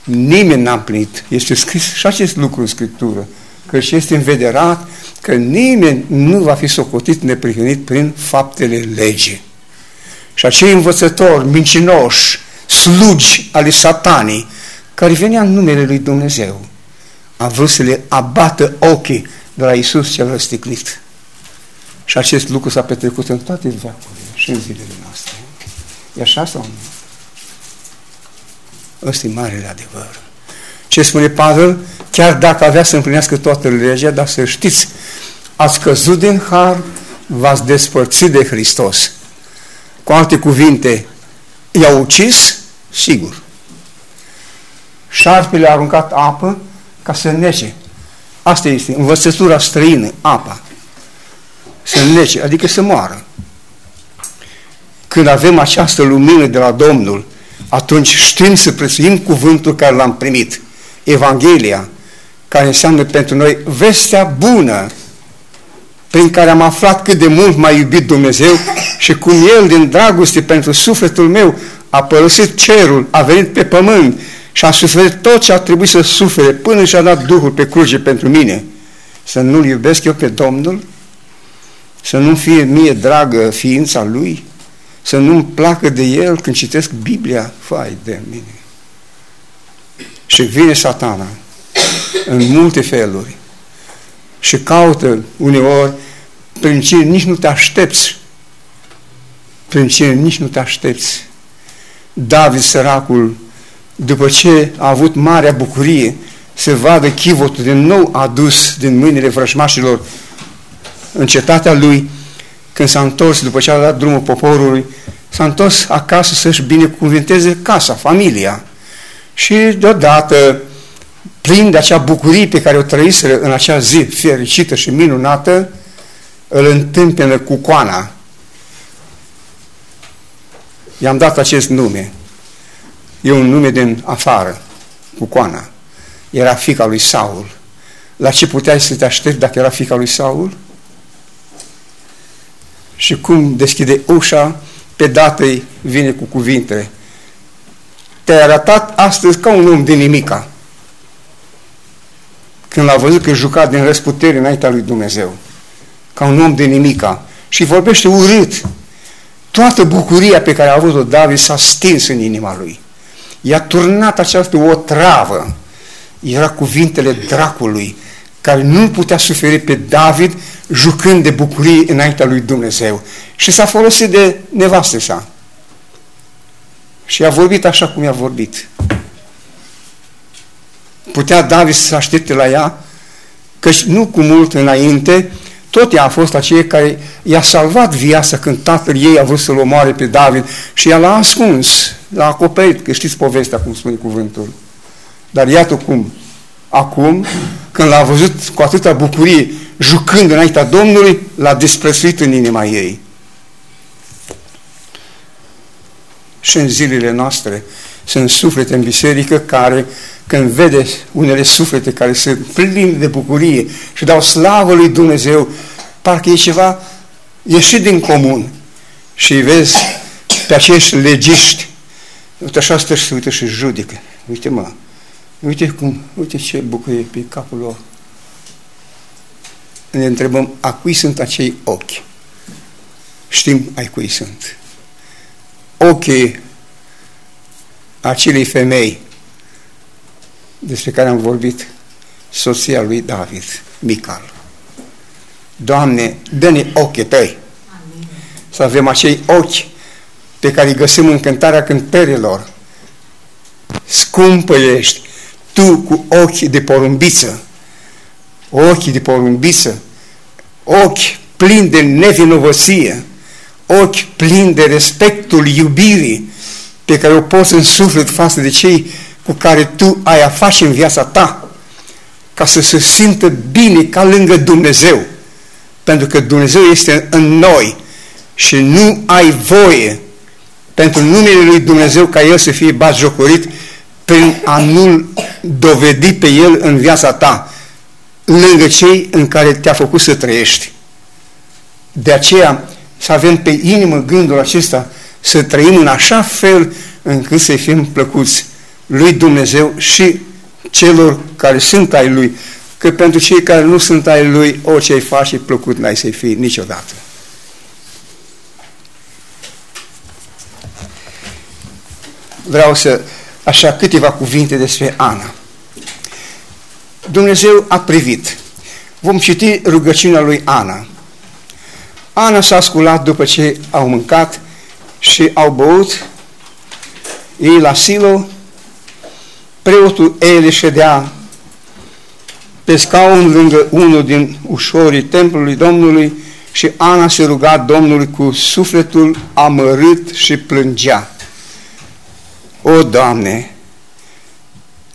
nimeni n-a împlinit. Este scris și acest lucru în Scriptură, că și este învederat că nimeni nu va fi socotit neprihănit prin faptele legii. Și acei învățători mincinoși, slugi ale satanii, care venea în numele lui Dumnezeu, a vrut să le abată ochii de la Isus cel răstignit. Și acest lucru s-a petrecut în toate veacurile și în zilele noastre. E așa sau nu? Ăsta e marele adevăr. Ce spune Pavel? Chiar dacă avea să împlinească toată legea, dar să știți, ați căzut din har, v-ați despărțit de Hristos. Cu alte cuvinte, i-a ucis? Sigur. Șarpele a aruncat apă ca să nece. Asta este învățătura străină, apa. Să nece, adică să moară. Când avem această lumină de la Domnul, atunci știm să prețuim cuvântul care l-am primit. Evanghelia, care înseamnă pentru noi vestea bună, prin care am aflat cât de mult m-a iubit Dumnezeu și cum El, din dragoste pentru sufletul meu, a părăsit cerul, a venit pe pământ și a suferit tot ce a trebuit să sufere până și-a dat Duhul pe cruce pentru mine. Să nu-L iubesc eu pe Domnul? Să nu fie mie dragă ființa Lui? Să nu-mi placă de El când citesc Biblia? Fai de mine! Și vine satana în multe feluri și caută uneori prin cine nici nu te aștepți. Prin cine nici nu te aștepți. David, săracul, după ce a avut marea bucurie să vadă chivotul din nou adus din mâinile vrăjmașilor în cetatea lui, când s-a întors, după ce a dat drumul poporului, s-a întors acasă să-și binecuvinteze casa, familia. Și deodată, plin de acea bucurie pe care o trăiseră în acea zi fericită și minunată, îl întâmpină cu coana. I-am dat acest nume. E un nume din afară, cu coana. Era fica lui Saul. La ce puteai să te aștepți dacă era fica lui Saul? Și cum deschide ușa, pe dată vine cu cuvinte. Te-ai arătat astăzi ca un om din nimica. Când l-a văzut că juca din răsputere înaintea lui Dumnezeu. Ca un om de nimica. Și vorbește urât. Toată bucuria pe care a avut-o David s-a stins în inima lui. I-a turnat această otravă. Era cuvintele dracului care nu putea suferi pe David jucând de bucurie înaintea lui Dumnezeu. Și s-a folosit de nevastă sa. Și a vorbit așa cum i-a vorbit. Putea David să aștepte la ea, căci nu cu mult înainte, tot ea a fost aceea care i-a salvat viața când tatăl ei a vrut să-l omoare pe David și ea l-a ascuns, l-a acoperit, că știți povestea cum spune cuvântul. Dar iată cum, acum, când l-a văzut cu atâta bucurie, jucând înaintea Domnului, l-a disprețuit în inima ei. Și în zilele noastre sunt suflete în biserică care, când vede unele suflete care se plin de bucurie și dau slavă lui Dumnezeu, parcă e ceva ieșit din comun. Și vezi pe acești legiști, uite așa stă și se uită și judecă. Uite mă, uite cum, uite ce bucurie pe capul lor. Ne întrebăm, a cui sunt acei ochi? Știm ai cui sunt. Ochii acelei femei despre care am vorbit, soția lui David, Mical. Doamne, dă-ne ochii tăi. Amin. Să avem acei ochi pe care îi găsim în cântarea cântărilor. Scumpă ești, tu cu ochi de porumbiță, ochi de porumbiță, ochi plini de nevinovăție, ochi plini de respectul iubirii pe care o poți în suflet față de cei cu care tu ai a face în viața ta, ca să se simtă bine ca lângă Dumnezeu. Pentru că Dumnezeu este în noi și nu ai voie pentru numele lui Dumnezeu ca El să fie batjocorit prin a nu dovedi pe El în viața ta, lângă cei în care te-a făcut să trăiești. De aceea să avem pe inimă gândul acesta să trăim în așa fel încât să fim plăcuți lui Dumnezeu și celor care sunt ai Lui, că pentru cei care nu sunt ai Lui, orice ai face plăcut n-ai să-i fii niciodată. Vreau să, așa, câteva cuvinte despre Ana. Dumnezeu a privit. Vom citi rugăciunea lui Ana. Ana s-a sculat după ce au mâncat și au băut ei la Silo, preotul Eli ședea pe scaun lângă unul din ușorii templului Domnului și Ana se ruga Domnului cu sufletul amărât și plângea. O, Doamne!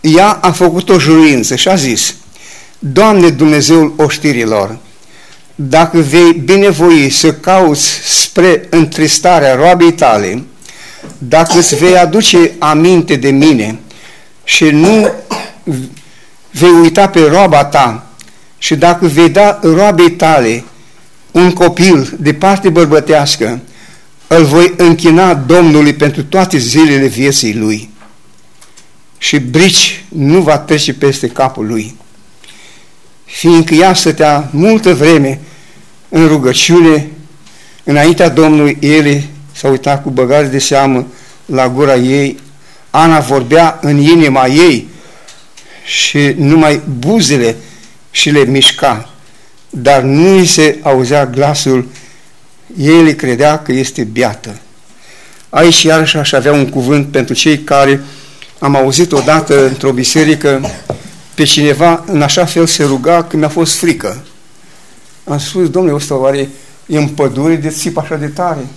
Ea a făcut o juruință și a zis, Doamne Dumnezeul oștirilor, dacă vei binevoi să cauți spre întristarea roabei tale, dacă îți vei aduce aminte de mine și nu vei uita pe roaba ta și dacă vei da roabei tale un copil de parte bărbătească, îl voi închina Domnului pentru toate zilele vieții lui și brici nu va trece peste capul lui. Fiindcă ea stătea multă vreme în rugăciune, înaintea Domnului, ele s-a uitat cu băgare de seamă la gura ei, Ana vorbea în inima ei și numai buzele și le mișca, dar nu îi se auzea glasul, el credea că este beată. Aici iarăși aș avea un cuvânt pentru cei care am auzit odată într-o biserică pe cineva în așa fel se ruga că mi-a fost frică. Am spus, domnule, ăsta oare e în pădure de țip așa de tare?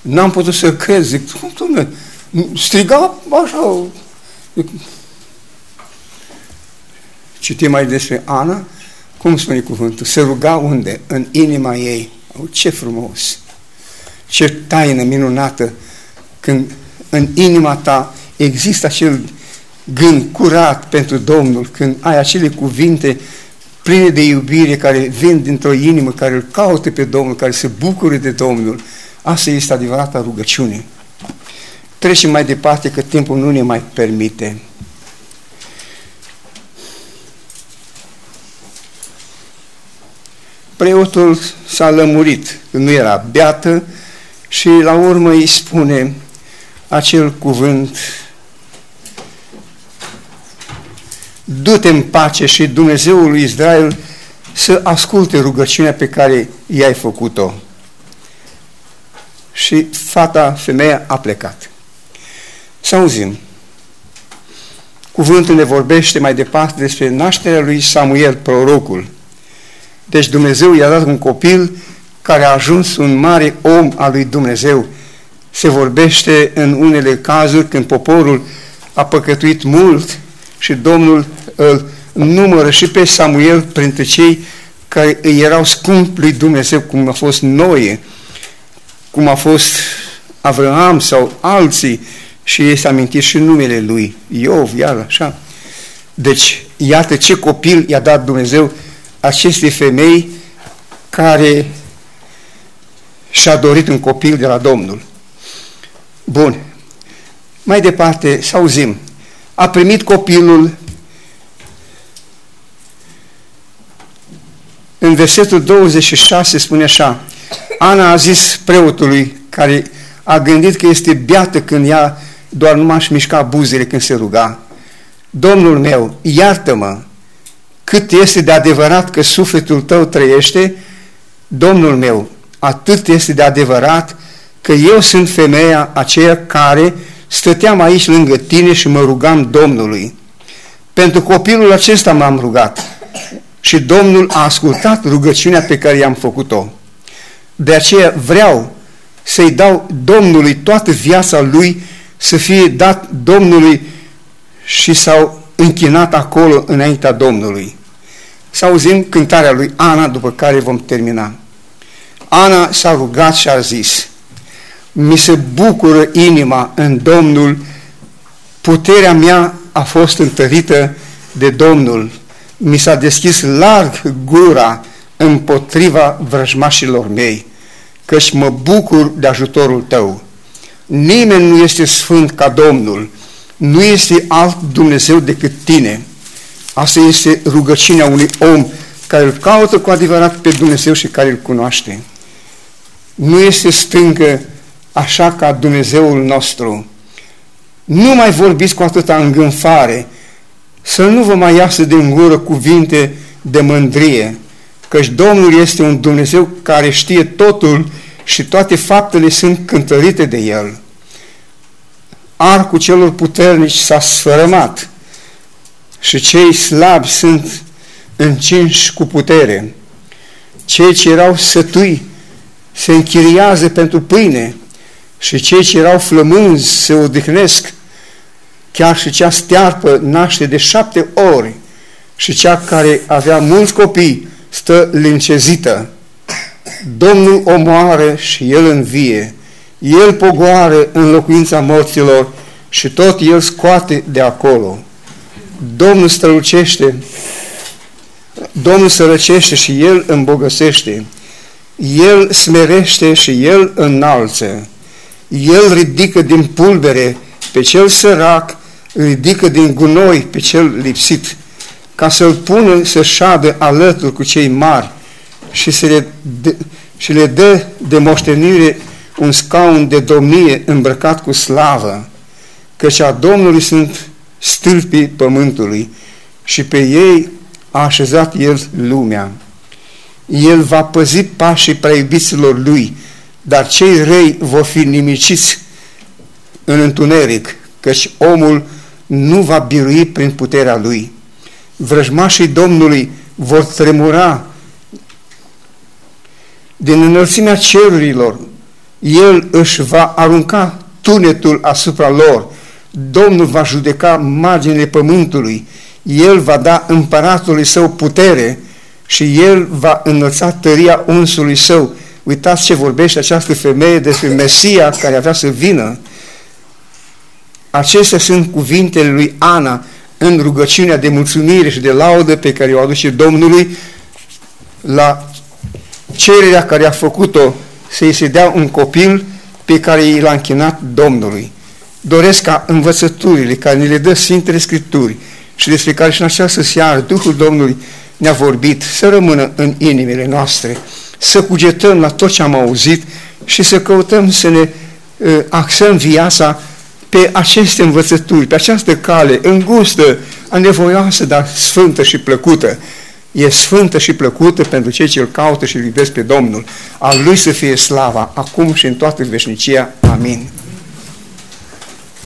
N-am putut să cred, zic, domnule, striga așa. Citim mai despre Ana, cum spune cuvântul? Se ruga unde? În inima ei. Oh, ce frumos! Ce taină minunată când în inima ta există acel gând curat pentru Domnul, când ai acele cuvinte pline de iubire care vin dintr-o inimă, care îl caută pe Domnul, care se bucură de Domnul. Asta este adevărata rugăciune. Trecem mai departe că timpul nu ne mai permite. Preotul s-a lămurit, nu era beată și la urmă îi spune acel cuvânt du-te în pace și Dumnezeul lui Israel să asculte rugăciunea pe care i-ai făcut-o. Și fata, femeia, a plecat. Să auzim. Cuvântul ne vorbește mai departe despre nașterea lui Samuel, prorocul. Deci Dumnezeu i-a dat un copil care a ajuns un mare om al lui Dumnezeu. Se vorbește în unele cazuri când poporul a păcătuit mult și Domnul îl numără și pe Samuel printre cei care îi erau scump lui Dumnezeu, cum a fost Noe, cum a fost Avram sau alții, și este amintit și numele lui, Iov, iar așa. Deci, iată ce copil i-a dat Dumnezeu acestei femei care și-a dorit un copil de la Domnul. Bun. Mai departe, să auzim. A primit copilul în versetul 26 spune așa, Ana a zis preotului care a gândit că este beată când ea doar nu m-aș mișca buzele când se ruga. Domnul meu, iartă-mă, cât este de adevărat că sufletul tău trăiește, Domnul meu, atât este de adevărat că eu sunt femeia aceea care stăteam aici lângă tine și mă rugam Domnului. Pentru copilul acesta m-am rugat și Domnul a ascultat rugăciunea pe care i-am făcut-o. De aceea vreau să-i dau Domnului toată viața lui să fie dat Domnului și s-au închinat acolo înaintea Domnului. Să auzim cântarea lui Ana, după care vom termina. Ana s-a rugat și a zis, mi se bucură inima în Domnul, puterea mea a fost întărită de Domnul, mi s-a deschis larg gura împotriva vrăjmașilor mei, căci mă bucur de ajutorul tău. Nimeni nu este sfânt ca Domnul. Nu este alt Dumnezeu decât tine. Asta este rugăciunea unui om care îl caută cu adevărat pe Dumnezeu și care îl cunoaște. Nu este stâncă așa ca Dumnezeul nostru. Nu mai vorbiți cu atâta îngânfare, să nu vă mai iasă din gură cuvinte de mândrie, căci Domnul este un Dumnezeu care știe totul și toate faptele sunt cântărite de El. Arcul celor puternici s-a sfărămat și cei slabi sunt încinși cu putere. Cei ce erau sătui se închiriază pentru pâine și cei ce erau flămânzi se odihnesc. Chiar și cea stearpă naște de șapte ori și cea care avea mulți copii stă lincezită. Domnul omoară și El învie, El pogoară în locuința morților și tot El scoate de acolo. Domnul strălucește, Domnul sărăcește și El îmbogăsește, El smerește și El înalță, El ridică din pulbere pe cel sărac, ridică din gunoi pe cel lipsit, ca să-l pună să șadă alături cu cei mari și, să le, de, și le dă de moștenire un scaun de domnie îmbrăcat cu slavă, căci a Domnului sunt stâlpii pământului și pe ei a așezat El lumea. El va păzi pașii preiubiților Lui, dar cei răi vor fi nimiciți în întuneric, căci omul nu va birui prin puterea Lui. Vrăjmașii Domnului vor tremura din înălțimea cerurilor. El își va arunca tunetul asupra lor Domnul va judeca marginile pământului, El va da împăratului său putere și El va înălța tăria unsului său. Uitați ce vorbește această femeie despre Mesia care avea să vină. Acestea sunt cuvintele lui Ana în rugăciunea de mulțumire și de laudă pe care o aduce Domnului la cererea care a făcut-o să-i se dea un copil pe care i l-a închinat Domnului doresc ca învățăturile care ne le dă Sfintele Scripturi și despre care și în această seară Duhul Domnului ne-a vorbit, să rămână în inimile noastre, să cugetăm la tot ce am auzit și să căutăm să ne uh, axăm viața pe aceste învățături, pe această cale îngustă, anevoioasă, dar sfântă și plăcută. E sfântă și plăcută pentru cei ce îl caută și îl iubesc pe Domnul. Al Lui să fie slava, acum și în toată veșnicia. Amin.